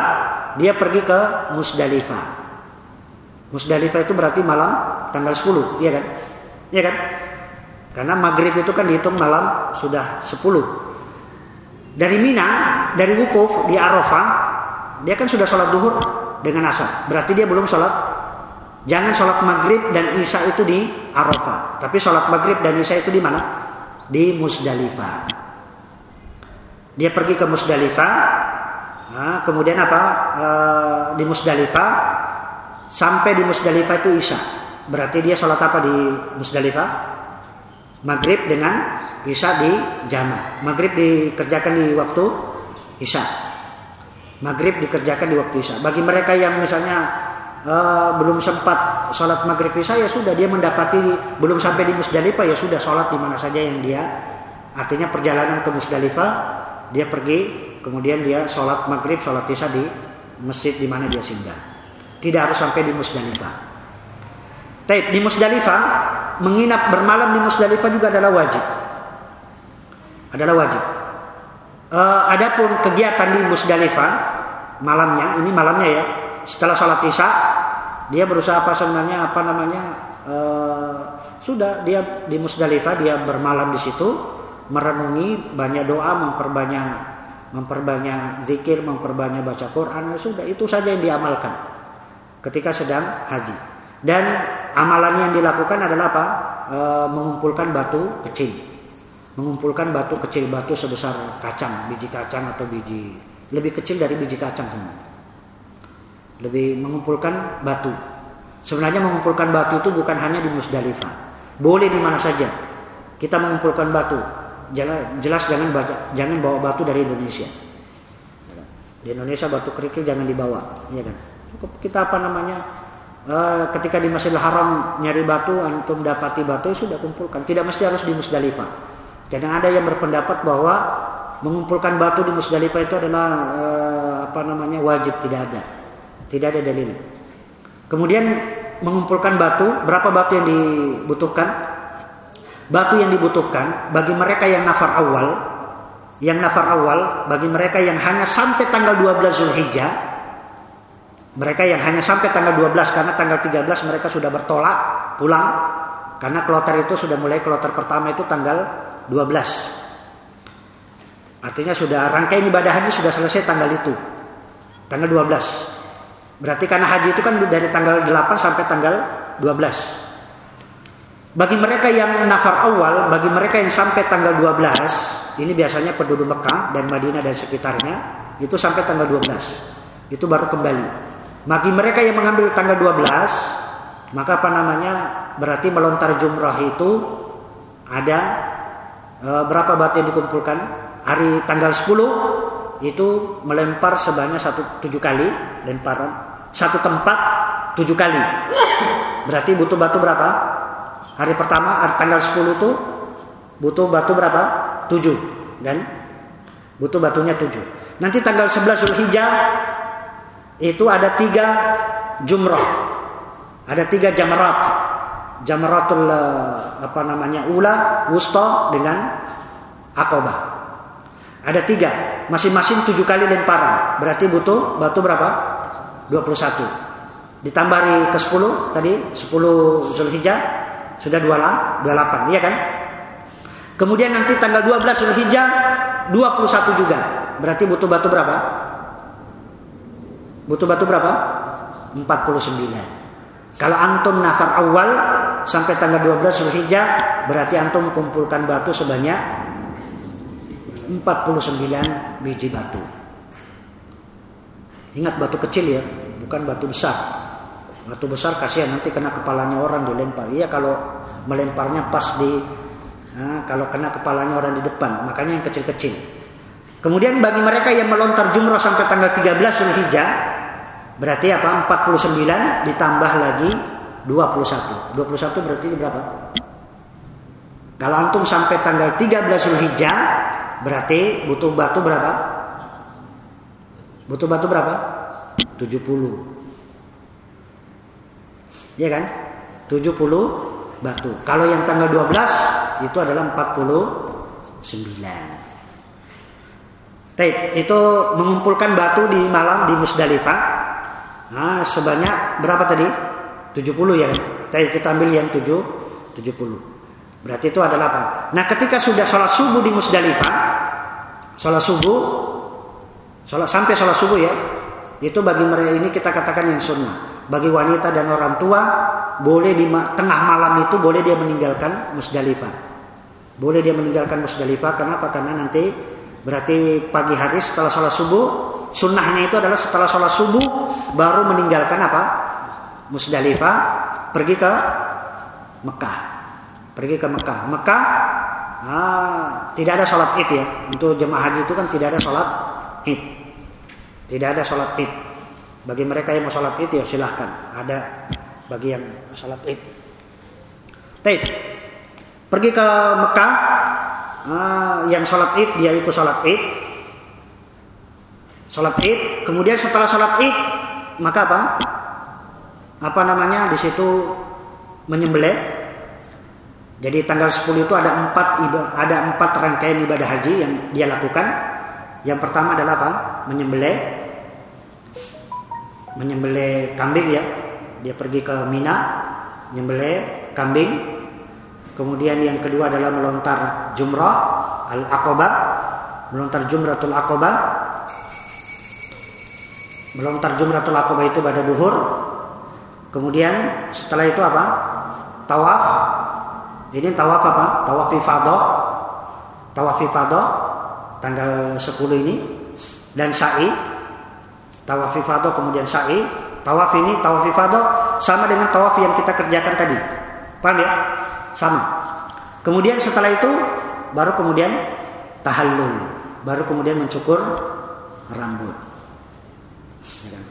[SPEAKER 1] dia pergi ke Musdalifah. Musdalifah itu berarti malam tanggal 10, iya kan? Iya kan? Karena maghrib itu kan dihitung malam sudah 10 dari Mina, dari wukuf di Arafah, dia kan sudah sholat duhur dengan asar. Berarti dia belum sholat. Jangan sholat maghrib dan isya itu di Arafah. Tapi sholat maghrib dan isya itu di mana? Di Musdalifah. Dia pergi ke Musdalifah. Nah, kemudian apa? E, di Musdalifah. Sampai di Musdalifah itu isya. Berarti dia sholat apa di Musdalifah? Maghrib dengan Isya di jamaah. Maghrib dikerjakan di waktu Isya. Maghrib dikerjakan di waktu Isya. Bagi mereka yang misalnya uh, belum sempat sholat maghrib Isya ya sudah dia mendapati belum sampai di Musdalifah ya sudah sholat di mana saja yang dia artinya perjalanan ke Musdalifah dia pergi kemudian dia sholat maghrib sholat Isya di masjid di mana dia singgah. Tidak harus sampai di Musdalifah. Taib di Musdalifah menginap bermalam di Musdalifah juga adalah wajib. Adalah wajib. Uh, adapun kegiatan di Musdalifah malamnya, ini malamnya ya, setelah sholat isya dia berusaha apa sebenarnya apa namanya uh, sudah dia di Musdalifah dia bermalam di situ merenungi banyak doa memperbanyak memperbanyak zikir memperbanyak baca Quran ya sudah itu saja yang diamalkan ketika sedang haji dan amalan yang dilakukan adalah apa e, mengumpulkan batu kecil mengumpulkan batu kecil batu sebesar kacang biji kacang atau biji lebih kecil dari biji kacang semua lebih mengumpulkan batu. Sebenarnya mengumpulkan batu itu bukan hanya di Musdalifah. Boleh di mana saja. Kita mengumpulkan batu. Jelas jangan baca, jangan bawa batu dari Indonesia. Di Indonesia batu kerikil jangan dibawa, ya kan? Kita apa namanya? Uh, ketika di Masjidil Haram nyari batu, antum dapati batu sudah kumpulkan. Tidak mesti harus di Musdalifah. Kadang ada yang berpendapat bahwa mengumpulkan batu di Musdalifah itu adalah uh, apa namanya wajib tidak ada. Tidak ada dalil. Kemudian mengumpulkan batu, berapa batu yang dibutuhkan? Batu yang dibutuhkan bagi mereka yang nafar awal, yang nafar awal, bagi mereka yang hanya sampai tanggal 12 Zulhijjah, mereka yang hanya sampai tanggal 12 karena tanggal 13 mereka sudah bertolak pulang karena kloter itu sudah mulai kloter pertama itu tanggal 12. Artinya sudah rangkaian ibadah haji sudah selesai tanggal itu. Tanggal 12. Berarti karena haji itu kan dari tanggal 8 sampai tanggal 12. Bagi mereka yang nafar awal, bagi mereka yang sampai tanggal 12, ini biasanya penduduk Mekah dan Madinah dan sekitarnya, itu sampai tanggal 12. Itu baru kembali. Bagi mereka yang mengambil tanggal 12, maka apa namanya? Berarti melontar jumrah itu ada e, berapa batu yang dikumpulkan? Hari tanggal 10 itu melempar sebanyak satu tujuh kali lemparan satu tempat tujuh kali. Berarti butuh batu berapa? Hari pertama, hari tanggal 10 itu butuh batu berapa? Tujuh. Dan butuh batunya tujuh. Nanti tanggal 11 Zulhijjah itu ada tiga jumrah. Ada tiga jamarat. Jamaratul eh, apa namanya ula, wusta dengan akobah. Ada tiga, masing-masing tujuh kali lemparan. Berarti butuh batu berapa? 21. Ditambah hari ke-10 tadi 10 Zulhijjah sudah 28, iya kan? Kemudian nanti tanggal 12 Zulhijjah 21 juga. Berarti butuh batu berapa? Butuh batu berapa? 49. Kalau antum nafar awal sampai tanggal 12 Zulhijjah berarti antum kumpulkan batu sebanyak 49 biji batu. Ingat batu kecil ya, bukan batu besar. Batu besar kasihan nanti kena kepalanya orang dilempar. Iya kalau melemparnya pas di nah, kalau kena kepalanya orang di depan, makanya yang kecil-kecil. Kemudian bagi mereka yang melontar jumrah sampai tanggal 13 Zulhijjah, berarti apa? 49 ditambah lagi 21. 21 berarti berapa? Kalau antum sampai tanggal 13 Zulhijjah, berarti butuh batu berapa? Butuh batu berapa? 70. Ya kan? 70 batu. Kalau yang tanggal 12 itu adalah 49. Taib, itu mengumpulkan batu di malam di Musdalifah. Nah, sebanyak berapa tadi? 70 ya kan? Taib, kita ambil yang 7 70. Berarti itu adalah apa? Nah, ketika sudah sholat subuh di Musdalifah, sholat subuh Sholat sampai sholat subuh ya. Itu bagi mereka ini kita katakan yang sunnah. Bagi wanita dan orang tua boleh di tengah malam itu boleh dia meninggalkan Musdalifah. Boleh dia meninggalkan Musdalifah. Kenapa? Karena nanti berarti pagi hari setelah sholat subuh sunnahnya itu adalah setelah sholat subuh baru meninggalkan apa? Musdalifah pergi ke Mekah. Pergi ke Mekah. Mekah ah, tidak ada sholat id ya. Untuk jemaah haji itu kan tidak ada sholat id. Tidak ada sholat id. Bagi mereka yang mau sholat id ya silahkan. Ada bagi yang sholat id. Taib. Pergi ke Mekah. Ah, yang sholat id dia ikut sholat id. Sholat id. Kemudian setelah sholat id maka apa? Apa namanya di situ menyembelih Jadi tanggal 10 itu ada empat ada empat rangkaian ibadah haji yang dia lakukan. Yang pertama adalah apa? Menyembelih menyembelih kambing ya. Dia pergi ke Mina, menyembelih kambing. Kemudian yang kedua adalah melontar jumrah al-aqabah, melontar jumratul aqabah. Melontar jumratul aqabah itu pada duhur. Kemudian setelah itu apa? Tawaf ini tawaf apa? Tawaf ifadah. Tawaf ifadah tanggal 10 ini dan sa'i. Tawaf ifadah kemudian sa'i. Tawaf ini tawaf ifadah sama dengan tawaf yang kita kerjakan tadi. Paham ya? Sama. Kemudian setelah itu baru kemudian tahallul, baru kemudian mencukur rambut.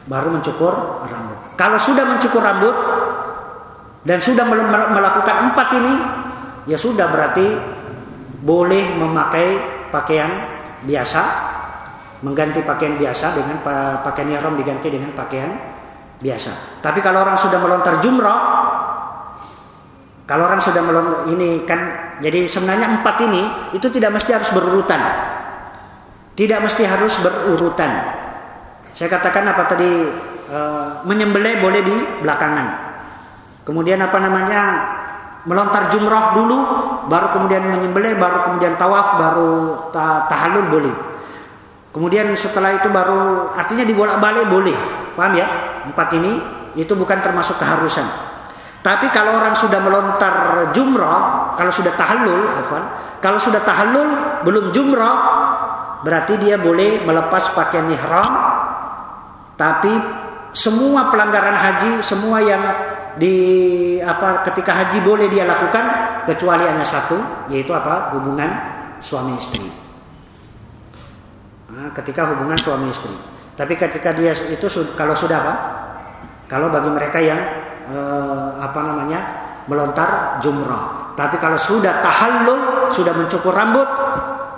[SPEAKER 1] Baru mencukur rambut. Kalau sudah mencukur rambut dan sudah melakukan empat ini, ya sudah berarti boleh memakai pakaian biasa, mengganti pakaian biasa dengan pakaian ihram diganti dengan pakaian biasa. Tapi kalau orang sudah melontar jumrah, kalau orang sudah melontar ini kan, jadi sebenarnya empat ini itu tidak mesti harus berurutan, tidak mesti harus berurutan. Saya katakan apa tadi e, menyembelih boleh di belakangan. Kemudian apa namanya melontar jumrah dulu, baru kemudian menyembelih, baru kemudian tawaf, baru tahallul boleh. Kemudian setelah itu baru artinya dibolak-balik boleh. Paham ya? Empat ini itu bukan termasuk keharusan. Tapi kalau orang sudah melontar jumrah, kalau sudah tahallul, afan, kalau sudah tahallul belum jumrah, berarti dia boleh melepas pakaian ihram. Tapi semua pelanggaran haji, semua yang di apa ketika haji boleh dia lakukan kecuali hanya satu yaitu apa? Hubungan suami istri. Nah, ketika hubungan suami istri. Tapi ketika dia itu kalau sudah apa? Kalau bagi mereka yang eh, apa namanya melontar jumrah tapi kalau sudah tahallul sudah mencukur rambut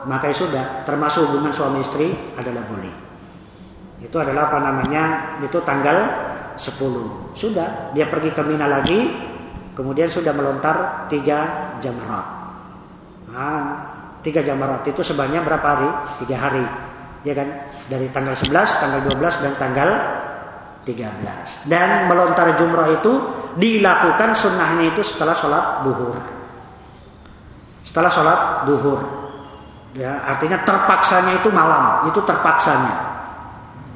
[SPEAKER 1] maka sudah termasuk hubungan suami istri adalah boleh itu adalah apa namanya itu tanggal 10. Sudah, dia pergi ke Mina lagi, kemudian sudah melontar tiga jamrat. Nah, tiga jamrat itu sebanyak berapa hari? Tiga hari. Ya kan? Dari tanggal 11, tanggal 12, dan tanggal 13. Dan melontar jumrah itu dilakukan sunnahnya itu setelah sholat duhur. Setelah sholat duhur. Ya, artinya terpaksanya itu malam, itu terpaksanya.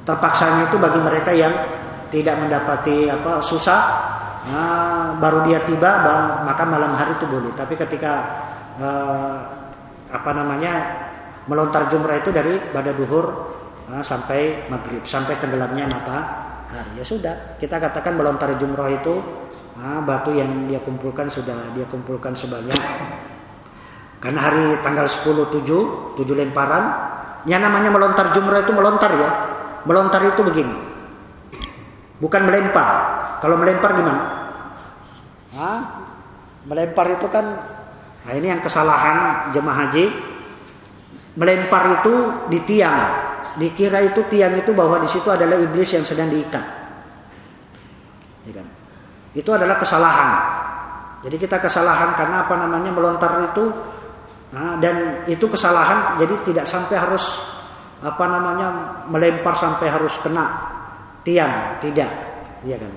[SPEAKER 1] Terpaksanya itu bagi mereka yang tidak mendapati apa susah nah, baru dia tiba maka malam hari itu boleh tapi ketika eh, apa namanya melontar jumrah itu dari pada duhur nah, sampai maghrib sampai tenggelamnya matahari ya sudah kita katakan melontar jumrah itu nah, batu yang dia kumpulkan sudah dia kumpulkan sebanyak karena hari tanggal 10 7 7 lemparan yang namanya melontar jumrah itu melontar ya melontar itu begini Bukan melempar. Kalau melempar gimana? Hah? Melempar itu kan nah ini yang kesalahan jemaah haji. Melempar itu di tiang. Dikira itu tiang itu bahwa di situ adalah iblis yang sedang diikat. Ya kan? Itu adalah kesalahan. Jadi kita kesalahan karena apa namanya melontar itu nah, dan itu kesalahan jadi tidak sampai harus apa namanya melempar sampai harus kena tiang, tidak, ya kan.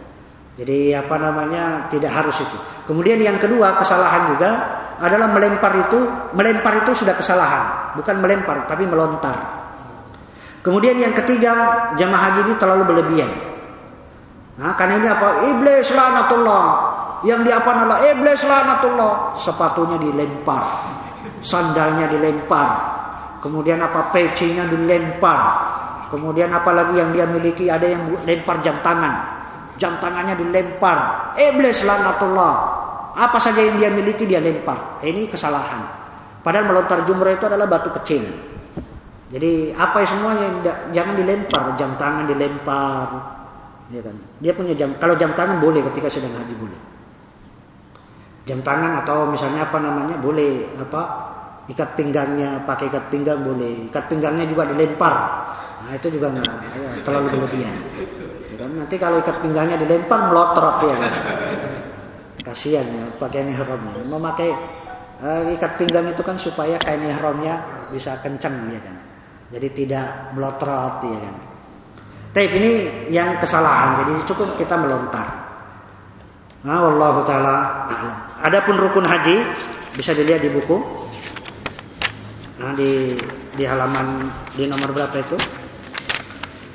[SPEAKER 1] Jadi apa namanya tidak harus itu. Kemudian yang kedua kesalahan juga adalah melempar itu, melempar itu sudah kesalahan, bukan melempar tapi melontar. Kemudian yang ketiga jamaah haji ini terlalu berlebihan. Nah, karena ini apa? Iblis lanatullah. Yang diapa adalah iblis lanatullah. Sepatunya dilempar, sandalnya dilempar, kemudian apa pecinya dilempar, Kemudian apalagi yang dia miliki ada yang lempar jam tangan. Jam tangannya dilempar. Iblis lanatullah. Apa saja yang dia miliki dia lempar. Ini kesalahan. Padahal melontar jumrah itu adalah batu kecil. Jadi apa semuanya jangan dilempar, jam tangan dilempar. Ya kan? Dia punya jam. Kalau jam tangan boleh ketika sedang haji boleh. Jam tangan atau misalnya apa namanya boleh apa ikat pinggangnya pakai ikat pinggang boleh ikat pinggangnya juga dilempar nah itu juga nggak ya, terlalu berlebihan ya kan? nanti kalau ikat pinggangnya dilempar melotrot ya kan? kasihan ya pakaian ihramnya memakai uh, ikat pinggang itu kan supaya kain ihramnya bisa kencang ya kan. Jadi tidak melotrot ya kan. Tapi ini yang kesalahan. Jadi cukup kita melontar. Nah, Allah taala a'lam. Adapun rukun haji bisa dilihat di buku. Nah, di di halaman di nomor berapa itu?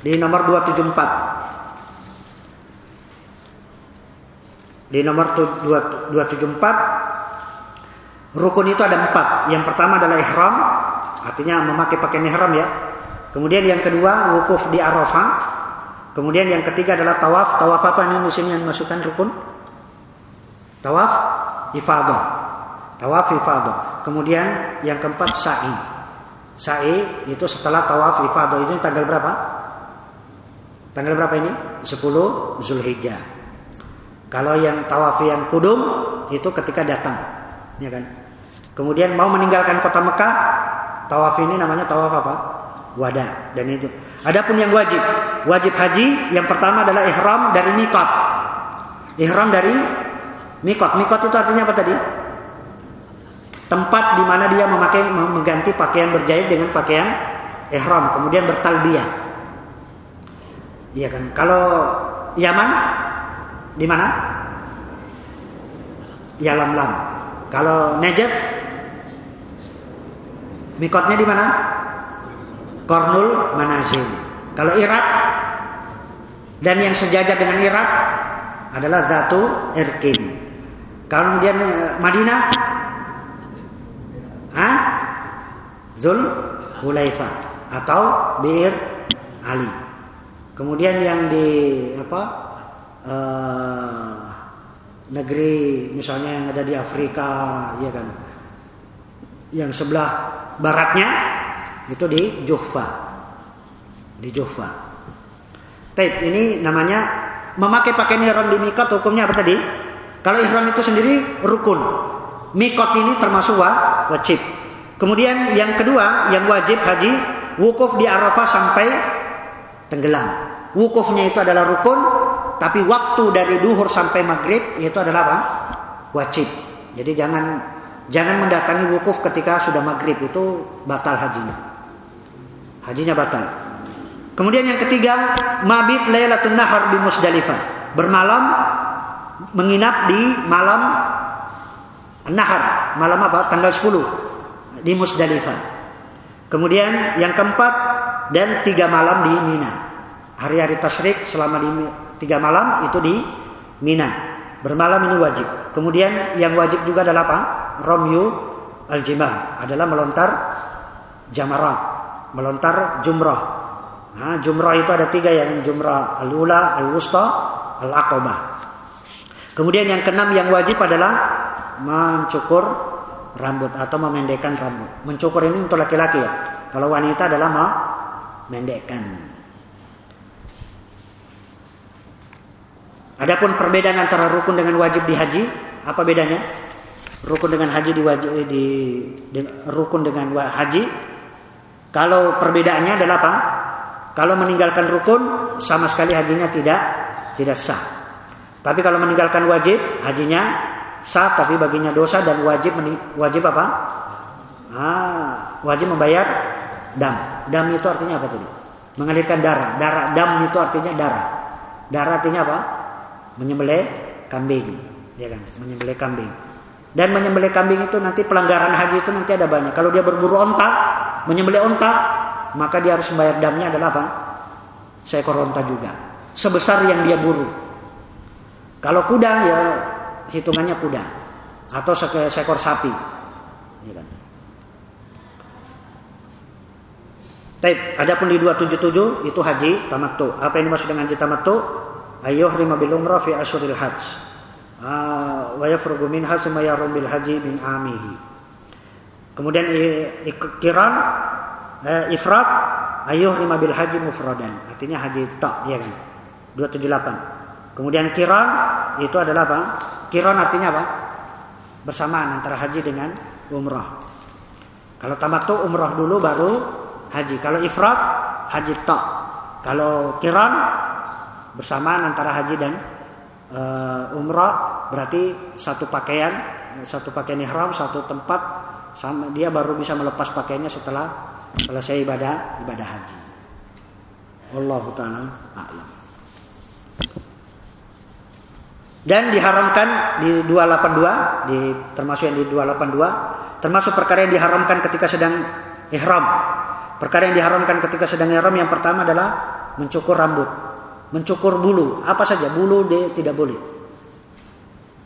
[SPEAKER 1] Di nomor 274. Di nomor 274 rukun itu ada empat. Yang pertama adalah ihram, artinya memakai pakaian ihram ya. Kemudian yang kedua wukuf di Arafah. Kemudian yang ketiga adalah tawaf. Tawaf apa di sini yang masukkan rukun? Tawaf ifadah. Tawaf ifadah. Kemudian yang keempat sa'i. Sa'i itu setelah tawaf ifadah itu tanggal berapa? Tanggal berapa ini? 10 Zulhijjah. Kalau yang tawaf yang kudum itu ketika datang, ya kan? Kemudian mau meninggalkan kota Mekah, tawaf ini namanya tawaf apa? Wada dan itu. Adapun yang wajib, wajib haji yang pertama adalah ihram dari mikot. Ihram dari mikot. Mikot itu artinya apa tadi? Tempat di mana dia memakai mengganti pakaian berjahit dengan pakaian ihram, kemudian bertalbiyah. Iya kan? Kalau Yaman di mana? Yalamlam. Kalau Najd mikotnya di mana? Kornul Manazil. Kalau Irak dan yang sejajar dengan Irak adalah Zatu Irkin. Kalau kemudian eh, Madinah, Hah? Zul Hulaifa atau Bir Ali. Kemudian yang di apa uh, negeri misalnya yang ada di Afrika, ya kan, yang sebelah baratnya itu di Juhfa, di Juhfa. Tape ini namanya memakai pakaian ihram di mikot hukumnya apa tadi? Kalau ihram itu sendiri rukun, mikot ini termasuk wajib. Kemudian yang kedua yang wajib haji wukuf di Arafah sampai tenggelam. Wukufnya itu adalah rukun, tapi waktu dari duhur sampai maghrib itu adalah apa? Wajib. Jadi jangan jangan mendatangi wukuf ketika sudah maghrib itu batal hajinya. Hajinya batal. Kemudian yang ketiga, mabit Lailatul Nahar di Musdalifah. Bermalam menginap di malam Nahar, malam apa? Tanggal 10 di Musdalifah. Kemudian yang keempat dan tiga malam di Mina. Hari-hari tasrik selama di tiga malam itu di Mina. Bermalam ini wajib. Kemudian yang wajib juga adalah apa? Romyu al-jimah adalah melontar jamarat, melontar jumrah. Nah, jumrah itu ada tiga yang jumrah al-ula, al-wusta, al-aqabah. Kemudian yang keenam yang wajib adalah mencukur rambut atau memendekkan rambut. Mencukur ini untuk laki-laki ya. Kalau wanita adalah mendekkan. Adapun perbedaan antara rukun dengan wajib di haji, apa bedanya? Rukun dengan haji di wajib di, di rukun dengan haji. Kalau perbedaannya adalah apa? Kalau meninggalkan rukun sama sekali hajinya tidak tidak sah. Tapi kalau meninggalkan wajib, hajinya sah tapi baginya dosa dan wajib wajib apa? Ah, wajib membayar dam. Dam itu artinya apa tadi? Mengalirkan darah. Darah dam itu artinya darah. Darah artinya apa? Menyembelih kambing, ya kan? Menyembelih kambing. Dan menyembelih kambing itu nanti pelanggaran haji itu nanti ada banyak. Kalau dia berburu onta, menyembelih onta, maka dia harus membayar damnya adalah apa? Seekor onta juga. Sebesar yang dia buru. Kalau kuda ya hitungannya kuda atau seekor sapi. Ya kan? Baik, adapun di 277 itu haji tamattu. Apa yang dimaksud dengan haji tamattu? Ayyuhrima bil umrah fi asyuril hajj. Ah, wa yafrugu minha summa yarum bil haji min amihi. Kemudian ikiran eh, ifrat ayyuhrima bil haji mufradan. Artinya haji tak ya kan. 278. Kemudian kiran itu adalah apa? Kiran artinya apa? Bersamaan antara haji dengan umrah. Kalau tamattu umrah dulu baru haji. Kalau ifrat haji tok. Kalau kiran bersamaan antara haji dan uh, umrah berarti satu pakaian satu pakaian ihram satu tempat sama dia baru bisa melepas pakaiannya setelah selesai ibadah ibadah haji. Allah taala a'lam. Dan diharamkan di 282 di termasuk yang di 282 termasuk perkara yang diharamkan ketika sedang ihram. Perkara yang diharamkan ketika sedang ihram yang pertama adalah mencukur rambut, mencukur bulu, apa saja bulu dia tidak boleh.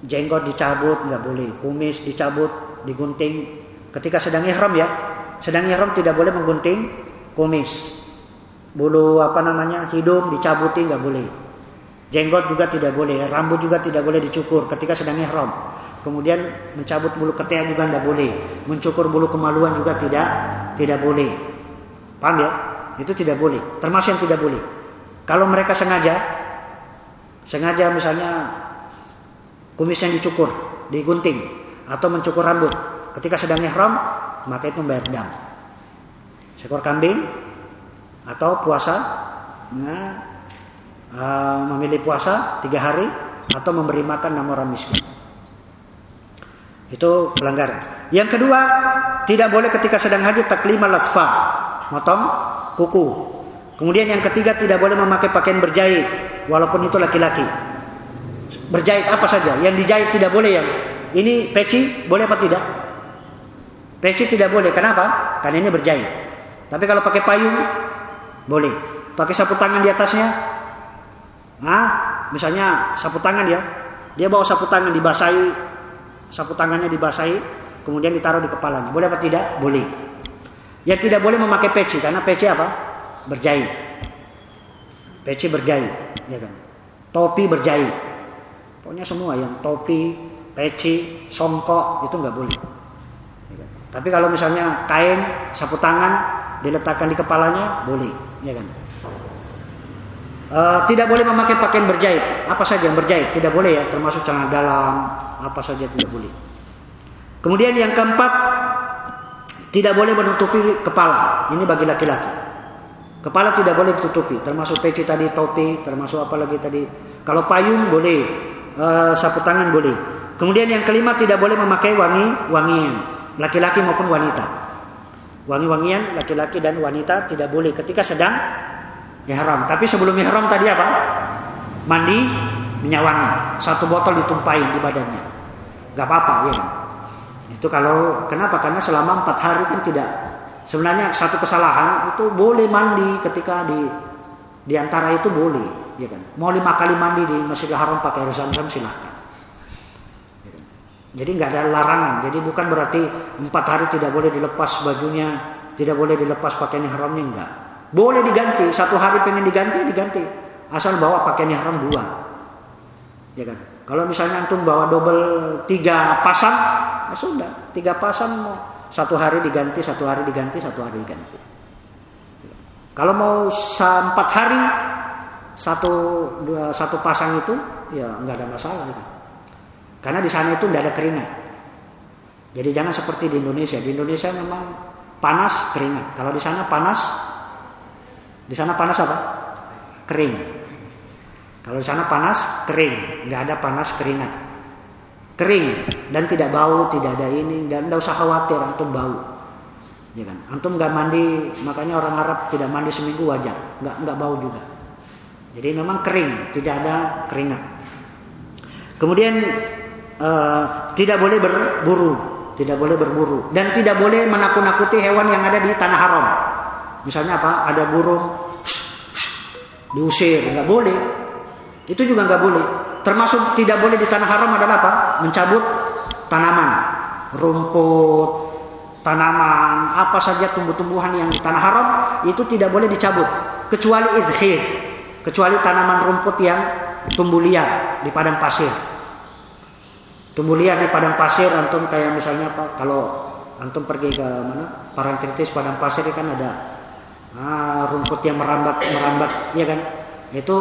[SPEAKER 1] Jenggot dicabut nggak boleh, kumis dicabut, digunting. Ketika sedang ihram ya, sedang ihram tidak boleh menggunting kumis. Bulu apa namanya hidung dicabuti nggak boleh. Jenggot juga tidak boleh, rambut juga tidak boleh dicukur ketika sedang ihram. Kemudian mencabut bulu ketiak juga tidak boleh, mencukur bulu kemaluan juga tidak tidak boleh. Paham ya? Itu tidak boleh. Termasuk yang tidak boleh. Kalau mereka sengaja, sengaja misalnya kumis yang dicukur, digunting, atau mencukur rambut, ketika sedang ihram, maka itu membayar dam. Seekor kambing atau puasa, nah, uh, memilih puasa tiga hari atau memberi makan enam orang miskin. Itu pelanggaran. Yang kedua, tidak boleh ketika sedang haji taklima lasfa, motong kuku. Kemudian yang ketiga tidak boleh memakai pakaian berjahit walaupun itu laki-laki. Berjahit apa saja, yang dijahit tidak boleh yang ini peci boleh apa tidak? Peci tidak boleh. Kenapa? Karena ini berjahit. Tapi kalau pakai payung boleh. Pakai sapu tangan di atasnya. Nah, misalnya sapu tangan ya. Dia bawa sapu tangan dibasahi, sapu tangannya dibasahi, kemudian ditaruh di kepalanya. Boleh apa tidak? Boleh. Yang tidak boleh memakai peci karena peci apa? Berjahit. Peci berjahit, ya kan? Topi berjahit. Pokoknya semua yang topi, peci, songkok itu nggak boleh. Ya kan? Tapi kalau misalnya kain, sapu tangan diletakkan di kepalanya boleh, ya kan? Uh, tidak boleh memakai pakaian berjahit. Apa saja yang berjahit tidak boleh ya, termasuk celana dalam, apa saja tidak boleh. Kemudian yang keempat tidak boleh menutupi kepala. Ini bagi laki-laki. Kepala tidak boleh ditutupi, termasuk peci tadi, topi, termasuk apa lagi tadi. Kalau payung boleh, e, sapu tangan boleh. Kemudian yang kelima tidak boleh memakai wangi-wangian, laki-laki maupun wanita. Wangi-wangian laki-laki dan wanita tidak boleh ketika sedang ihram. Tapi sebelum ihram tadi apa? Mandi minyak wangi, satu botol ditumpahin di badannya. Gak apa-apa ya? Itu kalau kenapa? Karena selama empat hari kan tidak. Sebenarnya satu kesalahan itu boleh mandi ketika di di antara itu boleh, ya kan? Mau lima kali mandi di Masjidil Haram pakai air zam-zam silahkan. Ya kan? Jadi nggak ada larangan. Jadi bukan berarti empat hari tidak boleh dilepas bajunya, tidak boleh dilepas pakaian ihramnya enggak. Boleh diganti. Satu hari pengen diganti, diganti. Asal bawa pakaian ihram dua. Ya kan? Kalau misalnya antum bawa double tiga pasang, ya sudah tiga pasang mau satu hari diganti, satu hari diganti, satu hari diganti. Kalau mau empat hari satu dua satu pasang itu ya nggak ada masalah itu. Karena di sana itu tidak ada keringat. Jadi jangan seperti di Indonesia. Di Indonesia memang panas keringat. Kalau di sana panas, di sana panas apa? Kering. Kalau di sana panas, kering, nggak ada panas keringat. Kering dan tidak bau, tidak ada ini dan tidak usah khawatir antum bau. Ya kan? Antum nggak mandi, makanya orang Arab tidak mandi seminggu wajar, nggak nggak bau juga. Jadi memang kering, tidak ada keringat. Kemudian uh, tidak boleh berburu, tidak boleh berburu dan tidak boleh menakut-nakuti hewan yang ada di tanah haram. Misalnya apa? Ada burung [TSK] [TSK] diusir, nggak boleh. Itu juga nggak boleh. Termasuk tidak boleh di tanah haram adalah apa? Mencabut tanaman, rumput, tanaman, apa saja tumbuh-tumbuhan yang di tanah haram itu tidak boleh dicabut kecuali izhir, kecuali tanaman rumput yang tumbuh liar di padang pasir. Tumbuh liar di padang pasir antum kayak misalnya apa? Kalau antum pergi ke mana? Parangtritis padang pasir kan ada ah, rumput yang merambat merambat, ya kan? Itu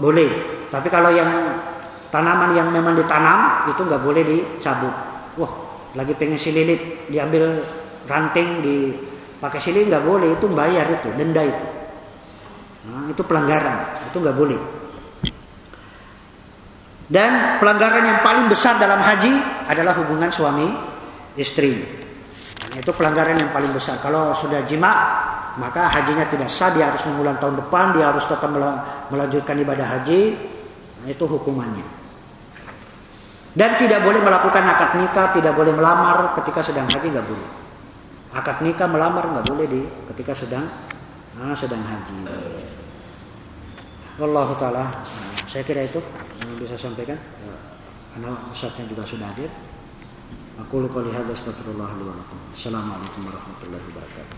[SPEAKER 1] boleh. Tapi kalau yang tanaman yang memang ditanam itu nggak boleh dicabut. Wah, lagi pengen sililit diambil ranting di pakai sili nggak boleh itu bayar itu denda itu. Nah, itu pelanggaran itu nggak boleh. Dan pelanggaran yang paling besar dalam haji adalah hubungan suami istri. Dan itu pelanggaran yang paling besar. Kalau sudah jima, maka hajinya tidak sah. Dia harus mengulang tahun depan. Dia harus tetap melanjutkan ibadah haji. Nah, itu hukumannya. Dan tidak boleh melakukan akad nikah, tidak boleh melamar ketika sedang haji nggak boleh. Akad nikah melamar nggak boleh di ketika sedang nah, sedang haji. Allah taala. Saya kira itu yang bisa sampaikan. Karena ustaznya juga sudah hadir. Aku lupa lihat astagfirullah Assalamualaikum warahmatullahi wabarakatuh.